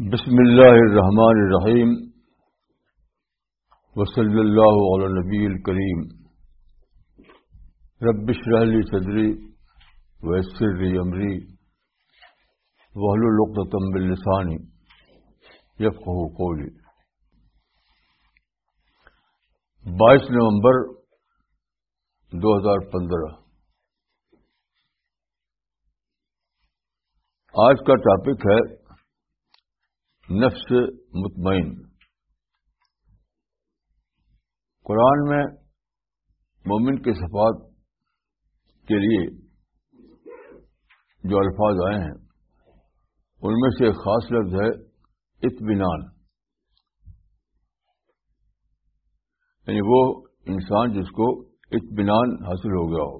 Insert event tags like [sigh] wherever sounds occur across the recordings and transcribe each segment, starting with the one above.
بسم اللہ الرحمن الرحیم وصلی اللہ علی نبی الکریم ربش رحلی صدری ویسر عمری وحل القتم باللسانی یفقہ قولی بائیس نومبر دو ہزار پندرہ آج کا ٹاپک ہے نفس مطمئن۔ قرآن میں مومن کے صفات کے لیے جو الفاظ آئے ہیں، ان میں سے ایک خاص لفظ ہے، اطمینان۔ یعنی وہ انسان جس کو اطمینان حاصل ہو گیا ہو۔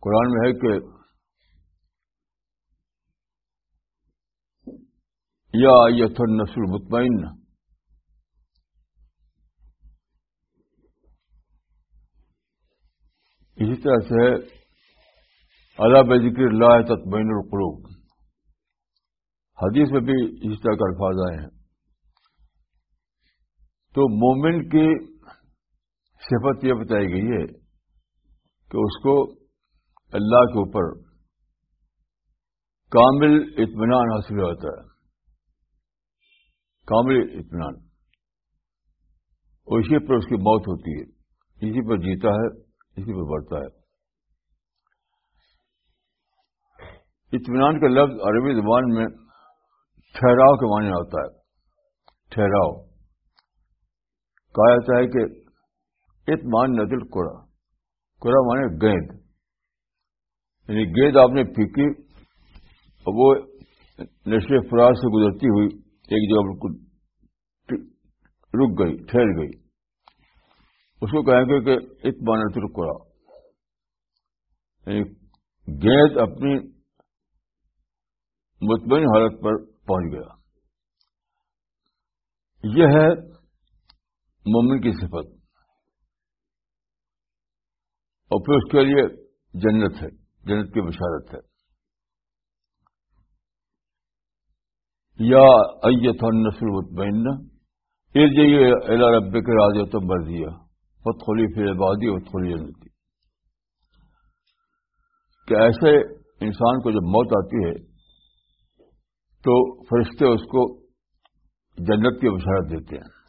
قرآن میں ہے کہ یا یت نسل مطمئن اسی طرح سے اللہ بذکر اللہ تطمین القلوب. حدیث میں بھی اسی طرح کا الفاظ آئے ہیں. تو مومن کی صفت یہ بتائی گئی ہے کہ اس کو اللہ کے اوپر کامل اطمینان حاصل ہوتا ہے. کامل اطمینان۔ اور اسی پر اس کی موت ہوتی ہے۔ اسی پر جیتا ہے اسی پر بڑھتا ہے۔ اطمینان کا لفظ عربی زبان میں ٹھہراؤ کے معنی ہوتا ہے۔ ٹھہراؤ۔ کہا جاتا ہے کہ اطمان ندل کوڑا کوڑا مانے گیند۔ یعنی گیند آپ نے پھینکی اور وہ نشے فراز سے گزرتی ہوئی۔ ایک جگہ بالکل رک گئی، ٹھہر گئی۔ اس کو کہیں گے کہ اتمان رکا یعنی گیند اپنی مطمئن حالت پر پہنچ گیا۔ یہ ہے مومن کی صفت۔ اور پھر اس کے لیے جنت ہے، جنت کی بشارت ہے۔ یا ایت نسل مطمئن پھر جی الا رب کے راج تو بر دیا بت پھر عبادی اور تھوڑی جنتی۔ کہ ایسے انسان کو جب موت آتی ہے، تو فرشتے اس کو جنت کی بشارت دیتے ہیں۔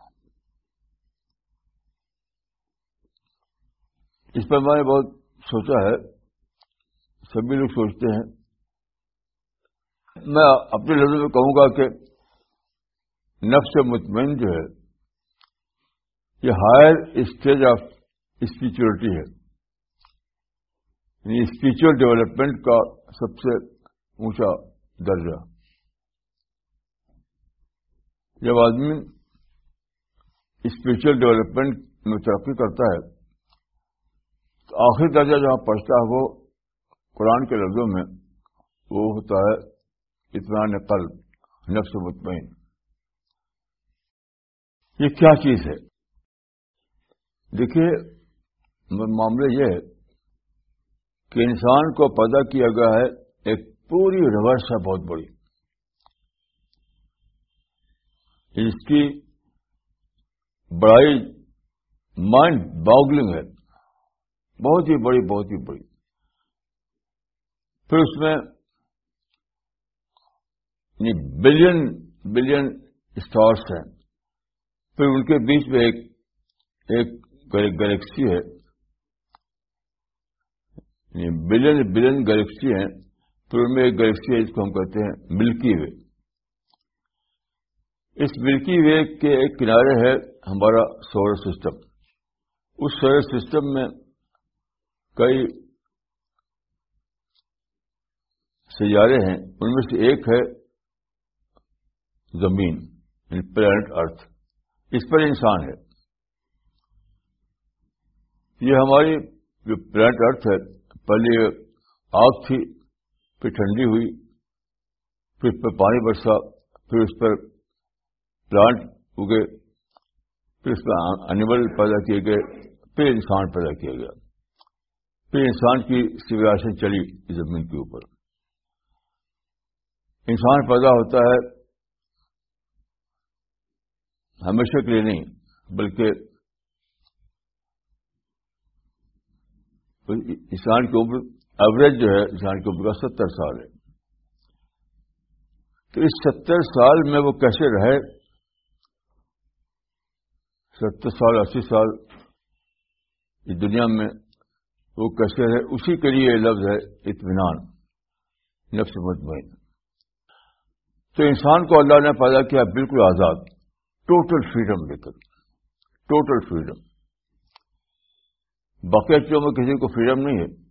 اس پر میں نے بہت سوچا ہے سبھی لوگ سوچتے ہیں میں اپنے لفظ میں کہوں گا کہ نفس مطمئن جو ہے، یہ ہائر اسٹیج آف اسپریچولیٹی ہے۔ یعنی اسپریچل ڈیولپمنٹ کا سب سے اونچا درجہ۔ جب آدمی اسپریچل ڈیولپمنٹ میں ترقی کرتا ہے، تو آخری درجہ جہاں پہنچتا ہے وہ قرآن کے لفظوں میں وہ ہوتا ہے اطمینان قلب، نفس مطمئن۔ یہ کیا چیز ہے؟ دیکھیے، معاملہ یہ ہے کہ انسان کو پیدا کیا گیا ہے ایک پوری ریورس ہے، بہت بڑی۔ اس کی بڑائی مائنڈ باگلنگ ہے۔ بہت ہی بڑی، بہت ہی بڑی۔ پھر اس میں یعنی بلین بلین اسٹارس ہیں۔ پھر ان کے بیچ میں ایک ایک گلیکسی ہے۔ یعنی بلین بلین گلیکسی ہیں۔ پھر ان میں ایک گلیکسی ہے جس کو ہم کہتے ہیں ملکی وے۔ اس ملکی وے کے ایک کنارے ہے ہمارا سولر سسٹم اس سولر سسٹم میں کئی سیارے ہیں۔ ان میں سے ایک ہے زمین یعنی پلانٹ ارتھ اس پر انسان ہے۔ یہ ہماری جو پلانٹ ارتھ ہے، پہلے آگ تھی، پھر ٹھنڈی ہوئی، پھر اس پر پانی برسا، پھر اس پر پلانٹ اگے، پھر اس میں اینیمل پیدا کیے گئے، پھر انسان پیدا کیا گیا۔ پھر انسان کی سویلائزیشن چلی زمین کے اوپر۔ انسان پیدا ہوتا ہے ہمیشہ کے لیے نہیں، بلکہ انسان کی عمر ایوریج جو ہے، انسان کی عمر کا ستر سال ہے۔ تو اس ستر سال میں وہ کیسے رہے؟ ستر سال، اسی سال اس دنیا میں وہ کیسے رہے؟ اسی کے لیے لفظ ہے اطمینان، نفس مطمئن۔ تو انسان کو اللہ نے پیدا کیا بالکل آزاد۔ ٹوٹل فریڈم لے کر ٹوٹل فریڈم۔ باقی چیزوں میں کسی کو فریڈم نہیں ہے۔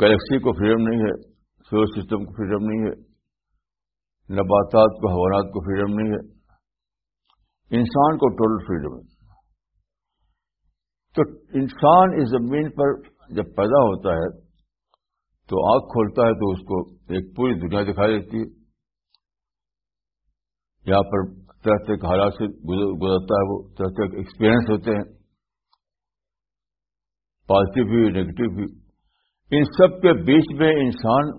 گلیکسی کو فریڈم نہیں ہے۔ سولر سسٹم کو فریڈم نہیں ہے۔ نباتات کو حوالات کو فریڈم نہیں ہے۔ انسان کو ٹوٹل فریڈم ہے۔ تو انسان اس زمین پر جب پیدا ہوتا ہے، تو آنکھ کھولتا ہے تو اس کو ایک پوری دنیا دکھائی دیتی ہے۔ یہاں پر طرح طرح کے حالات سے گزرتا ہے وہ، طرح طرح کے ایکسپیرئنس ہوتے ہیں۔ پازیٹو بھی نیگیٹو بھی ان سب کے بیچ میں انسان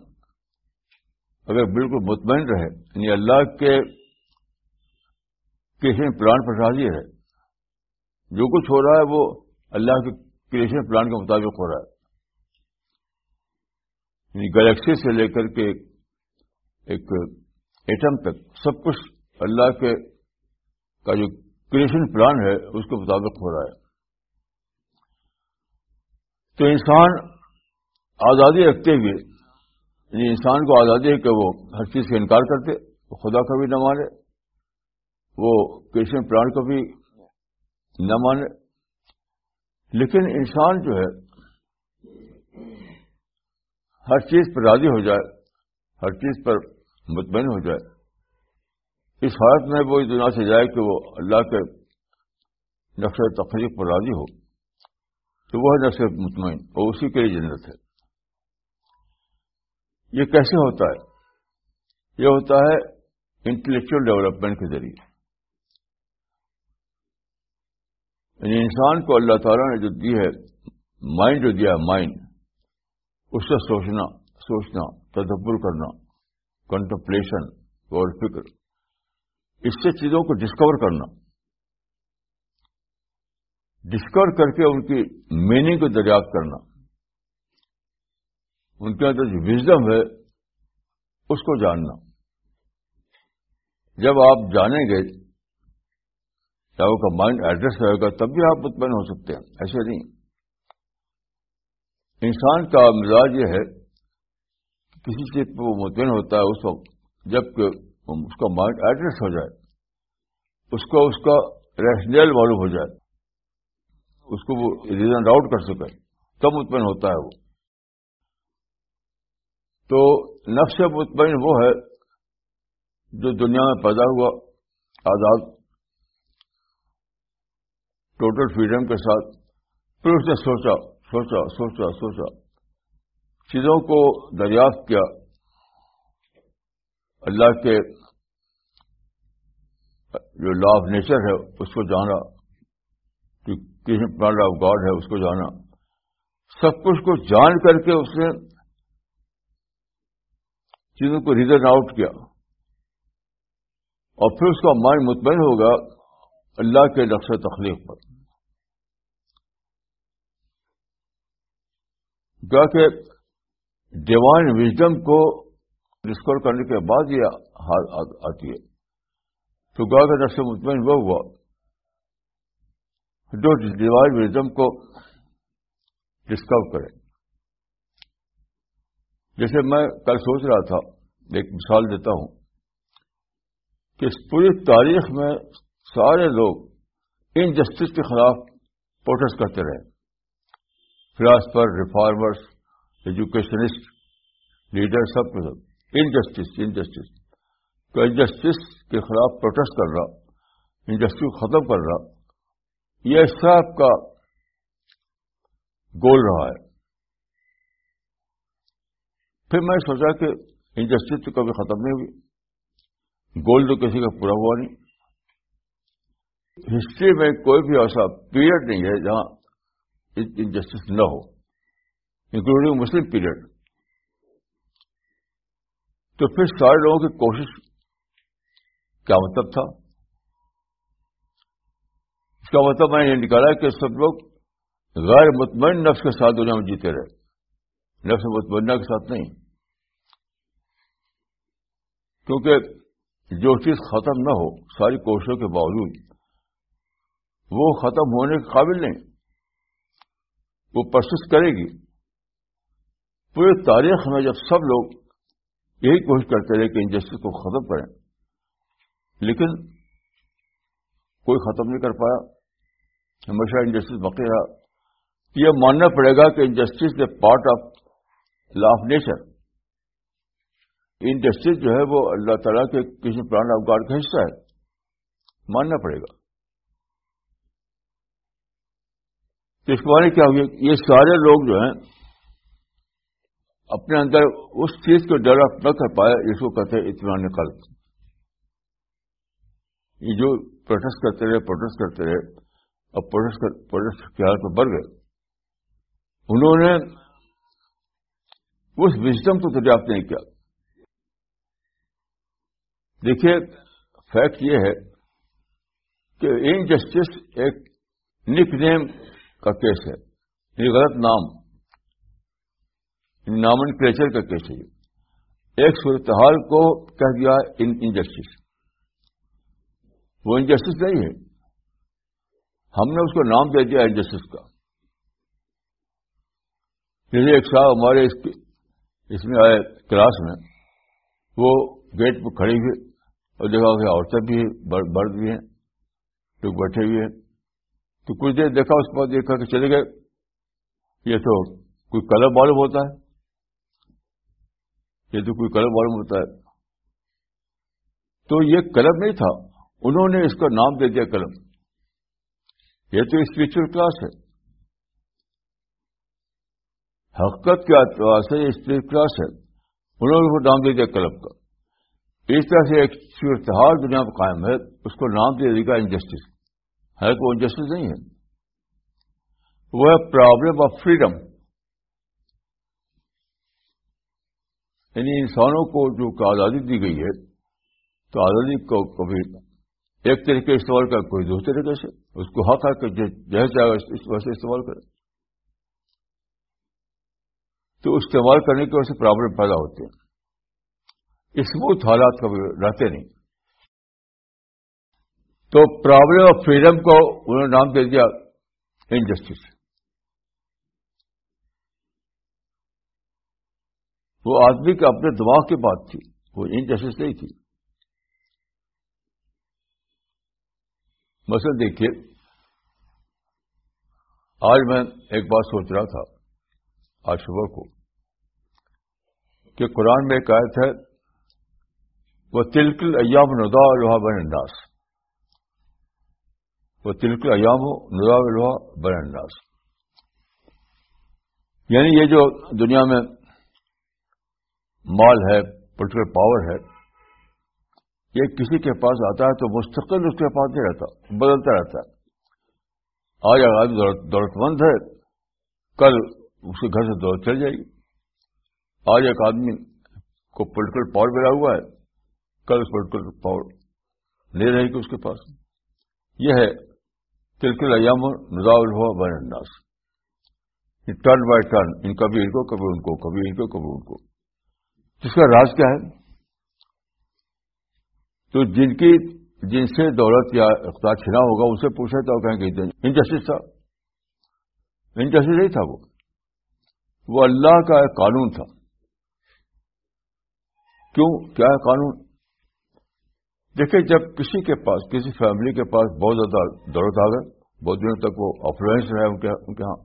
اگر بالکل مطمئن رہے یعنی اللہ کے کریشن پلان پر راضی ہے، جو کچھ ہو رہا ہے وہ اللہ کے کریشن پلان کے مطابق ہو رہا ہے۔ یعنی گلیکسی سے لے کر کے ایک ایٹم تک سب کچھ اللہ کے کا جو کریشن پلان ہے، اس کے مطابق ہو رہا ہے۔ تو انسان آزادی رکھتے ہوئے یعنی انسان کو آزادی ہے کہ وہ ہر چیز کا انکار کرتے، وہ خدا کا بھی نہ مانے، وہ کریشن پلان کو بھی نہ مانے۔ لیکن انسان جو ہے، ہر چیز پر راضی ہو جائے، ہر چیز پر مطمئن ہو جائے۔ اس حالت میں وہ اس دنیا سے جائے کہ وہ اللہ کے نقش تخلیق پر راضی ہو، تو وہ ہے نقش مطمئن اور اسی کے لیے جنت ہے۔ یہ کیسے ہوتا ہے؟ یہ ہوتا ہے انٹلیکچل ڈیولپمنٹ کے ذریعے۔ یعنی انسان کو اللہ تعالیٰ نے جو دی ہے مائنڈ جو دیا مائنڈ اس سے سوچنا سوچنا، تدبر کرنا کنٹمپلیشن اور فکر۔ اس سے چیزوں کو ڈسکور کرنا۔ ڈسکور کر کے ان کی میننگ کو دریافت کرنا۔ ان کے اندر جو وزڈم ہے، اس کو جاننا۔ جب آپ جانیں گے جب آپ کا مائنڈ ایڈریس رہے گا، تب بھی آپ مطمئن ہو سکتے ہیں۔ ایسے نہیں۔ انسان کا مزاج یہ ہے، کسی چیز پہ وہ مطمئن ہوتا ہے اس وقت جبکہ اس کا مائنڈ ایڈریس ہو جائے، اس کو اس کا ریشنل معلوم ہو جائے، اس کو وہ ریزن آؤٹ کر سکے، تب مطمئن ہوتا ہے وہ۔ تو نفس مطمئن وہ ہے جو دنیا میں پیدا ہوا، آزاد ٹوٹل فریڈم کے ساتھ، پھر اس نے سوچا سوچا سوچا سوچا، چیزوں کو دریافت کیا۔ اللہ کے جو لا آف نیچر ہے، اس کو جانا کسی پلان آف گاڈ ہے، اس کو جانا، سب کچھ کو جان کر کے اس نے چیزوں کو ریزن آؤٹ کیا اور پھر اس کا مائنڈ مطمئن ہوگا اللہ کے نقش تخلیق پر۔ کیا کہ ڈیوائن وزڈم کو ڈسکور کرنے کے بعد یہ آتی ہے۔ تو گا کا نقش مطمئن وہ ہوا۔ جو ڈیوائن وزڈم کو ڈسکور کرے۔ جیسے میں کل سوچ رہا تھا، ایک مثال دیتا ہوں کہ اس پوری تاریخ میں سارے لوگ انجسٹس کے خلاف پروٹیسٹ کرتے رہے۔ فلاسفر ریفارمرس ایجوکیشنسٹ لیڈر سب کے سب۔ Injustice injustice. تو انجسٹس کے خلاف پروٹیسٹ کر رہا، انجسٹس کو ختم کر رہا، یہ سب کا گول رہا ہے۔ پھر میں سوچا کہ انجسٹس تو کبھی ختم نہیں ہوئی، گول تو کسی کا پورا ہوا نہیں۔ ہسٹری میں کوئی بھی ایسا پیریڈ نہیں ہے جہاں انجسٹس نہ ہو انکلوڈنگ مسلم پیریڈ تو پھر سارے لوگوں کی کوشش کیا مطلب تھا؟ اس کا مطلب میں نے یہ نکالا کہ سب لوگ غیر مطمئن نفس کے ساتھ دنیا میں جیتے رہے۔ نفس مطمئنہ کے ساتھ نہیں۔ کیونکہ جو چیز ختم نہ ہو، ساری کوششوں کے باوجود وہ ختم ہونے کے قابل نہیں۔ وہ پرسس کرے گی۔ پورے تاریخ میں جب سب لوگ یہی کوشش کرتے رہے کہ انجسٹس کو ختم کریں۔ لیکن کوئی ختم نہیں کر پایا۔ ہمیشہ انجسٹس باقی رہا۔ یہ ماننا پڑے گا کہ injustice a part of law of nature injustice جو ہے وہ اللہ تعالیٰ کے کسی پلان آف گاڈ کا حصہ ہے۔ ماننا پڑے گا۔ اس کے بارے کیا ہوگی؟ یہ سارے لوگ جو ہیں اپنے اندر اس چیز کو ڈیولپ نہ کر پائے جس کو کہتے ہیں اطمینان قلب۔ یہ جو پروٹیسٹ کرتے رہے، پروٹیسٹ کرتے رہے اور پروٹیسٹ کے حالت میں بڑھ گئے۔ انہوں نے اس وزڈم کو دریافت نہیں کیا۔ دیکھیے فیکٹ یہ ہے کہ انجسٹس ایک نک نیم کا کیس ہے۔ یہ غلط نام۔ نامن کریچر کا کیس ہے؟ ایک صورتحال کو کہہ دیا انجسٹس وہ انجسٹس نہیں ہے۔ ہم نے اس کو نام دے دیا انجسٹس کا۔ جیسے ایک صاحب ہمارے اس میں آئے کلاس میں۔ وہ گیٹ پہ کھڑی ہوئی اور دیکھا کہ عورتیں بھی برد بھی ہیں، لوگ بیٹھے ہوئے ہیں۔ تو کچھ دیر دیکھا، اس کے بعد دیکھا کہ چلے گئے۔ یہ تو کوئی کلر معلوم ہوتا ہے۔ یہ تو کوئی کلر معلوم ہوتا ہے۔ تو یہ قلم نہیں تھا۔ انہوں نے اس کا نام دے دیا قلم۔ یہ تو اسپرچل کلاس ہے۔ حقیقت کے اعتبار سے یہ اسپرچل کلاس ہے۔ انہوں نے نام دے دیا قلم کا۔ اس طرح سے ایک صورتحال دنیا میں قائم ہے۔ اس کو نام دے دے گا انجسٹس ہے تو انجسٹس نہیں ہے۔ وہ ہے پرابلم آف فریڈم یعنی انسانوں کو جو آزادی دی گئی ہے، تو آزادی کو کبھی ایک طریقے استعمال کر کوئی دوسرے طریقے سے؟ اس کو حق ہے کہ جیسے چاہے اس وجہ استعمال کرے۔ تو استعمال کرنے کی وجہ سے پرابلم پیدا ہوتے ہیں۔ اسموتھ حالات کبھی رہتے نہیں۔ تو پرابلم آف فریڈم کو انہوں نے نام دے دیا انجسٹس۔ وہ آدمی کے اپنے دماغ کی بات تھی، وہ انجسٹس نہیں تھی۔ مثلا دیکھیے، آج میں ایک بات سوچ رہا تھا، آج صبح کو، کہ قرآن میں ایک آیت ہے، وہ تلکل ایام ندا لوہا بن انداز وہ تلکل ایام ہو ندا لوہا بن انداز یعنی یہ جو دنیا میں مال ہے پولیٹیکل پاور ہے، یہ کسی کے پاس آتا ہے تو مستقل اس کے پاس نہیں رہتا، بدلتا رہتا ہے۔ آج آدمی دولت مند ہے، کل اس کے گھر سے دولت چل جائے گی۔ آج ایک آدمی کو پولیٹیکل پاور ملا ہوا ہے، کل اس پولیٹیکل پاور نہیں رہے گی اس کے پاس۔ یہ ہے تلکل ایام نظام ہوا بین انداز ٹرن بائی ٹرن، ان کبھی ان کو، کبھی ان کو، کبھی ان کو، کبھی ان کو۔ اس کا راز کیا ہے؟ تو جن کی جن سے دولت یا اقتدار چھنا ہوگا اسے پوچھے تو کہیں کہ انجسٹس تھا۔ انجسٹس نہیں تھا وہ۔ وہ اللہ کا ایک قانون تھا۔ کیوں؟ کیا ہے قانون؟ دیکھیں، جب کسی کے پاس، کسی فیملی کے پاس بہت زیادہ دولت آ گئے بہت دنوں تک وہ افلوئنس رہے ان کے ہاں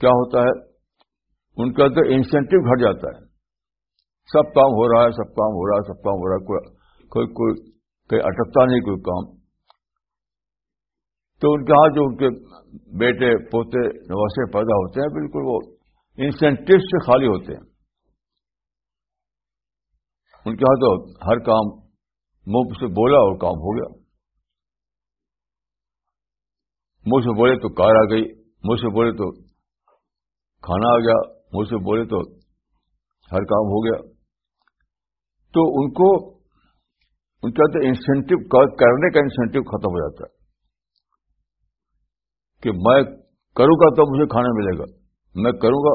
کیا ہوتا ہے؟ ان کا اندر انسینٹو گھٹ جاتا ہے۔ سب کام ہو رہا ہے، سب کام ہو رہا ہے، سب کام ہو رہا ہے، کوئی کوئی کوئی اٹکتا نہیں، کوئی کام۔ تو ان کے ہاں جو ان کے بیٹے، پوتے، نواسے پیدا ہوتے ہیں، بالکل وہ انسینٹو سے خالی ہوتے ہیں۔ ان کے ہاں تو ہر کام منہ سے بولا اور کام ہو گیا۔ منہ سے بولے تو کار آ گئی، منہ سے بولے تو کھانا آ گیا، منہ سے بولے تو ہر کام ہو گیا۔ تو ان کو ان کے اندر انسینٹو کرنے کا انسینٹو ختم ہو جاتا ہے کہ میں کروں گا تو مجھے کھانا ملے گا، میں کروں گا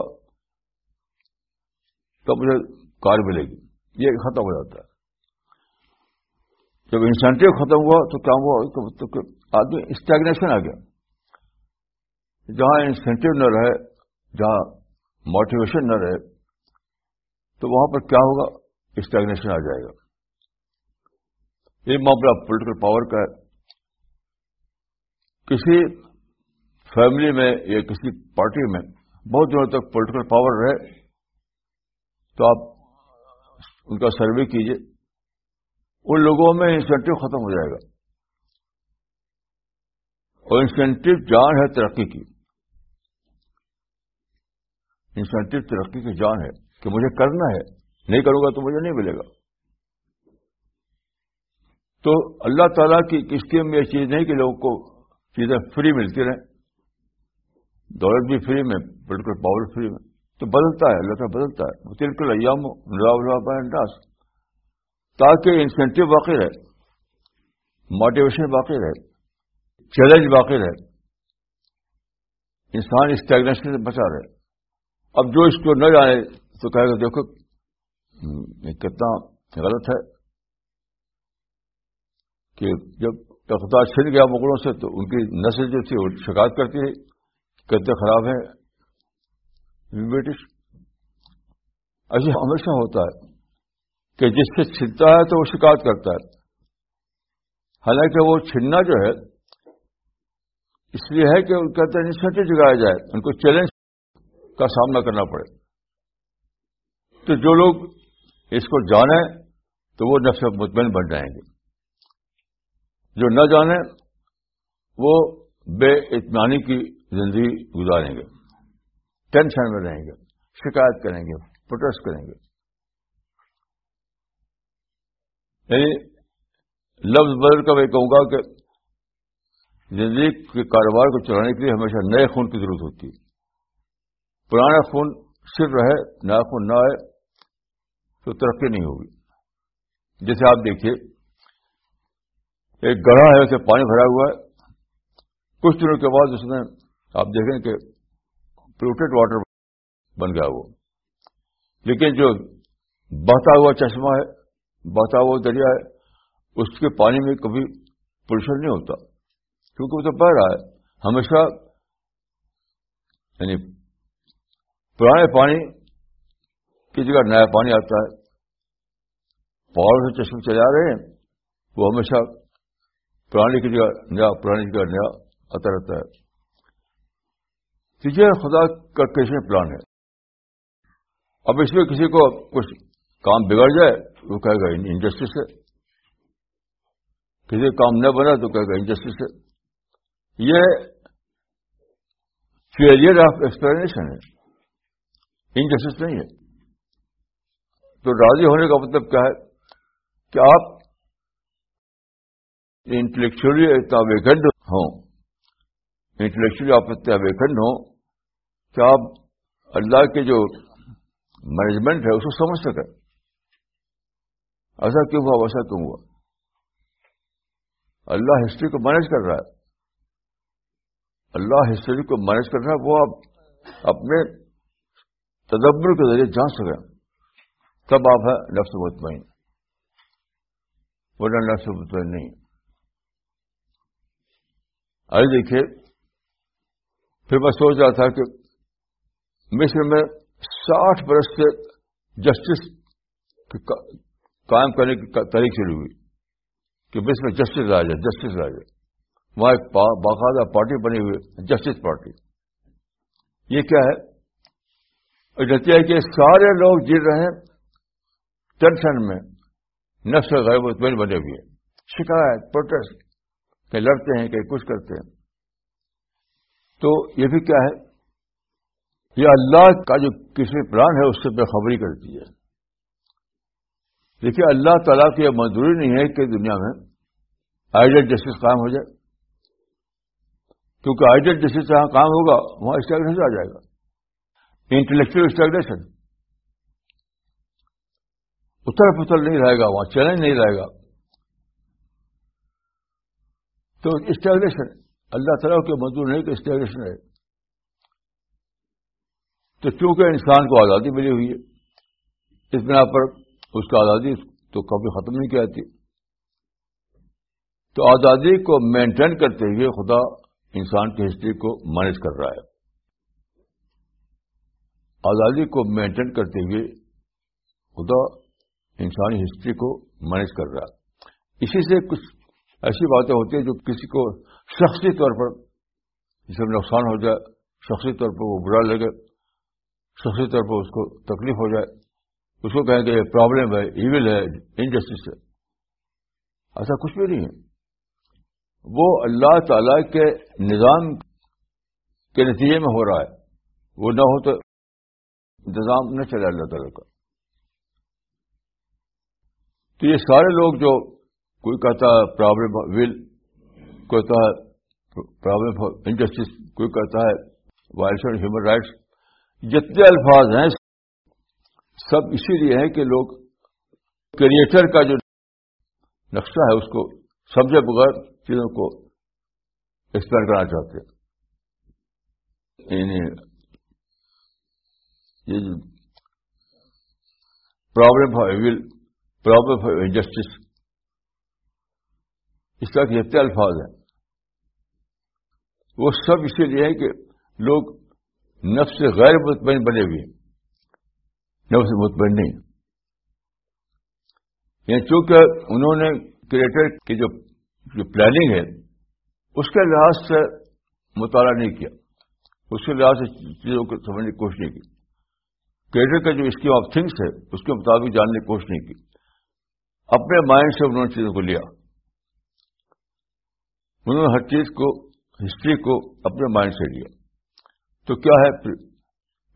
تو مجھے کار ملے گی، یہ ختم ہو جاتا ہے۔ جب انسینٹو ختم ہوا تو کیا ہوا، تو آدمی اسٹیگنیشن آ گیا۔ جہاں انسینٹو نہ رہے، جہاں موٹیویشن نہ رہے، تو وہاں پر کیا ہوگا؟ اسٹیگنیشن آ جائے گا۔ یہ معاملہ پولیٹیکل پاور کا ہے۔ کسی فیملی میں یا کسی پارٹی میں بہت دنوں تک پولیٹیکل پاور رہے تو آپ ان کا سروے کیجیے۔ ان لوگوں میں انسینٹو ختم ہو جائے گا۔ اور انسینٹو جان ہے ترقی کی۔ انسینٹو ترقی کی جان ہے کہ مجھے کرنا ہے۔ نہیں کروں گا تو مجھے نہیں ملے گا۔ تو اللہ تعالیٰ کی اسکیم میں یہ چیز نہیں کہ لوگوں کو چیزیں فری ملتی رہیں۔ دولت بھی فری میں پولیٹیکل پاور فری میں۔ تو بدلتا ہے، اللہ تعالیٰ بدلتا ہے۔ بالکل ایام انداز تاکہ انسینٹو باقی رہے موٹیویشن باقی رہے چیلنج باقی رہے۔ انسان اسٹیگنیشن سے بچا رہے۔ اب جو اس کو نہ جانے تو کہے گا، دیکھو کتنا غلط ہے کہ جب اقدار چھن گیا مغلوں سے تو ان کی نسل جو تھی وہ شکایت کرتی ہے، کتنے خراب ہے برٹش ایسے ہمیشہ ہوتا ہے کہ جس سے چھنتا ہے تو وہ شکایت کرتا ہے۔ حالانکہ وہ چھننا جو ہے، اس لیے ہے کہ ان کا انسینٹو جگایا جائے، ان کو چیلنج کا سامنا کرنا پڑے۔ تو جو لوگ اس کو جانیں تو وہ نفس مطمئن بن جائیں گے۔ جو نہ جانیں وہ بے اطمینانی کی زندگی گزاریں گے۔ ٹینشن میں رہیں گے، شکایت کریں گے، پروٹیسٹ کریں گے۔ یعنی لفظ بدل کر میں کہوں گا کہ زندگی کے کاروبار کو چلانے کے لیے ہمیشہ نئے خون کی ضرورت ہوتی ہے۔ پرانا خون صرف رہے، نیا خون نہ آئے تو ترقی نہیں ہوگی۔ جیسے آپ دیکھیے، ایک گڑھا ہے، اسے پانی بھرا ہوا ہے۔ کچھ دنوں کے بعد اس میں آپ دیکھیں کہ پلوٹیڈ واٹر بن گیا وہ۔ لیکن جو بہتا ہوا چشمہ ہے، بہتا ہوا دریا ہے، اس کے پانی میں کبھی پولوشن نہیں ہوتا۔ کیونکہ وہ تو بہ رہا ہے۔ ہمیشہ یعنی پرانے پانی کی جگہ نیا پانی آتا ہے۔ پہاڑ سے چشمے چلے آ رہے ہیں۔ وہ ہمیشہ پرانی کی جگہ نیا، پرانی جگہ نیا آتا رہتا ہے۔ تیجے خدا کا کیسے پلان ہے؟ اب اس میں کسی کو کچھ کام بگڑ جائے وہ کہے گا انجسٹس ہے۔ کسی کام نہ بنا تو کہے گا انجسٹس ہے۔ یہ فیلئر آف ایکسپلینیشن ہے۔ انجسٹس نہیں ہے۔ تو راضی ہونے کا مطلب کیا ہے کہ آپ انٹلیکچولی اتنا ویکنڈ ہوں۔ انٹلیکچولی آپ اتنا ویکنڈ ہوں کہ آپ اللہ کے جو مینجمنٹ ہے اس کو سمجھ سکیں۔ ایسا کیوں ہوا؟ ویسا کیوں ہوا؟ اللہ ہسٹری کو مینج کر رہا ہے۔ اللہ ہسٹری کو مینج کر رہا ہے، وہ آپ اپنے تدبر کے ذریعے جان سکیں۔ تب آپ ہے نفس مطمئن۔ ورنہ نفس مطمئن نہیں۔ آئے دیکھیے۔ پھر میں سوچ رہا تھا کہ مصر میں ساٹھ برس سے جسٹس قائم کرنے کی تاریخ شروع ہوئی کہ مصر میں جسٹس آ جائے جسٹس آ جائے وہاں ایک باقاعدہ پارٹی بنی ہوئی جسٹس پارٹی۔ یہ کیا ہے؟ ہے کہ سارے لوگ جی رہے ہیں ٹینشن میں نفس غیر مطمئن بنے ہوئے شکایت، پروٹیسٹ کہیں لڑتے ہیں کہیں کچھ کرتے ہیں۔ تو یہ بھی کیا ہے؟ یہ اللہ کا جو کسی پلان ہے، اس سے بےخبری کرتی ہے۔ دیکھیے، اللہ تعالیٰ کی یہ منظوری نہیں ہے کہ دنیا میں آئیڈیل جسٹس قائم ہو جائے۔ کیونکہ آئیڈیل جسٹس جہاں کام ہوگا، وہاں اسٹیگنیشن آ جائے گا۔ Intellectual stagnation. اتر پتل نہیں رہے گا، وہاں چیلنج نہیں رہے گا۔ تو اسٹیگریشن اللہ تعالیٰ کے منظور نہیں کہ اسٹیگریشن ہے۔ تو چونکہ انسان کو آزادی ملی ہوئی ہے، اس بنا پر اس کی آزادی تو کبھی ختم نہیں کی جاتی تو آزادی کو مینٹین کرتے ہوئے خدا انسان کی ہسٹری کو مینج کر رہا ہے۔ آزادی کو مینٹین کرتے ہوئے خدا انسانی ہسٹری کو مینج کر رہا ہے۔ اسی سے کچھ ایسی باتیں ہوتی ہیں جو کسی کو شخصی طور پر جس میں نقصان ہو جائے، شخصی طور پر وہ برا لگے، شخصی طور پر اس کو تکلیف ہو جائے۔ اس کو کہیں کہ یہ پرابلم ہے ایون ہے انجسٹس ہے۔ ایسا کچھ بھی نہیں ہے۔ وہ اللہ تعالی کے نظام کے نتیجے میں ہو رہا ہے۔ وہ نہ ہو تو انتظام نہ چلے اللہ تعالی کا۔ تو یہ سارے لوگ جو کوئی کہتا ہے پرابلم ول کوئی کہتا ہے پرابلم انجسٹس کوئی کہتا ہے وائلسن ہیومن رائٹس جتنے الفاظ ہیں، سب اسی لیے ہے کہ لوگ کریٹر کا جو نقشہ ہے، اس کو سمجھے بغیر چیزوں کو ایکسپلین کرنا چاہتے ہیں۔ یعنی یہ problem for will problem for injustice اس طرح کے جتنے الفاظ ہیں۔ وہ سب اسی لیے ہے کہ لوگ نفس غیر مطمئن بنے ہوئے نفس مطمئن نہیں۔ یعنی چونکہ انہوں نے کریٹر کی جو جو پلاننگ ہے، اس کے لحاظ سے مطالعہ نہیں کیا۔ اس کے لحاظ سے چیزوں کو سمجھنے کی کوشش نہیں کی۔ کریٹر کا جو اسکیم آف تھنگس ہے، اس کے مطابق جاننے کی کوشش نہیں کی۔ اپنے مائنڈ سے انہوں نے چیزوں کو لیا۔ انہوں نے ہر چیز کو ہسٹری کو اپنے مائنڈ سے لیا۔ تو کیا ہے؟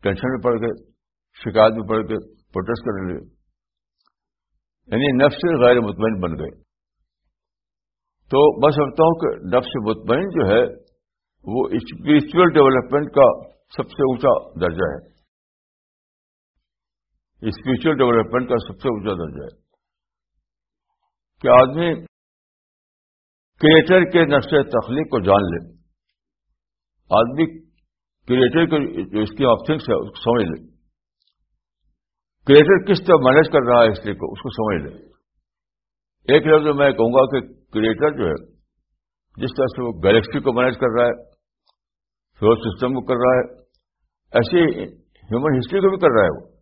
ٹینشن میں پڑ گئے شکایت میں پڑ گئے پروٹیسٹ کرنے لگے۔ یعنی نفس غیر مطمئن بن گئے۔ تو میں سمجھتا ہوں کہ نفس مطمئن جو ہے، وہ اسپرچل ڈیولپمنٹ کا سب سے اونچا درجہ ہے۔ اسپرچل ڈیولپمنٹ کا سب سے اونچا درجہ ہے۔ کہ آدمی کریٹر کے نقش تخلیق کو جان لے، آدمی کریٹر کے جو اس کی آپشنس ہے، اس کو سمجھ لے۔ کریٹر کس طرح مینج کر رہا ہے اس کو اس کو سمجھ لے۔ ایک لفظ میں کہوں گا کہ کریٹر جو ہے، جس طرح سے وہ گلیکسی کو مینج کر رہا ہے سولر سسٹم کو کر رہا ہے، ایسی ہیومن ہسٹری کو بھی کر رہا ہے وہ۔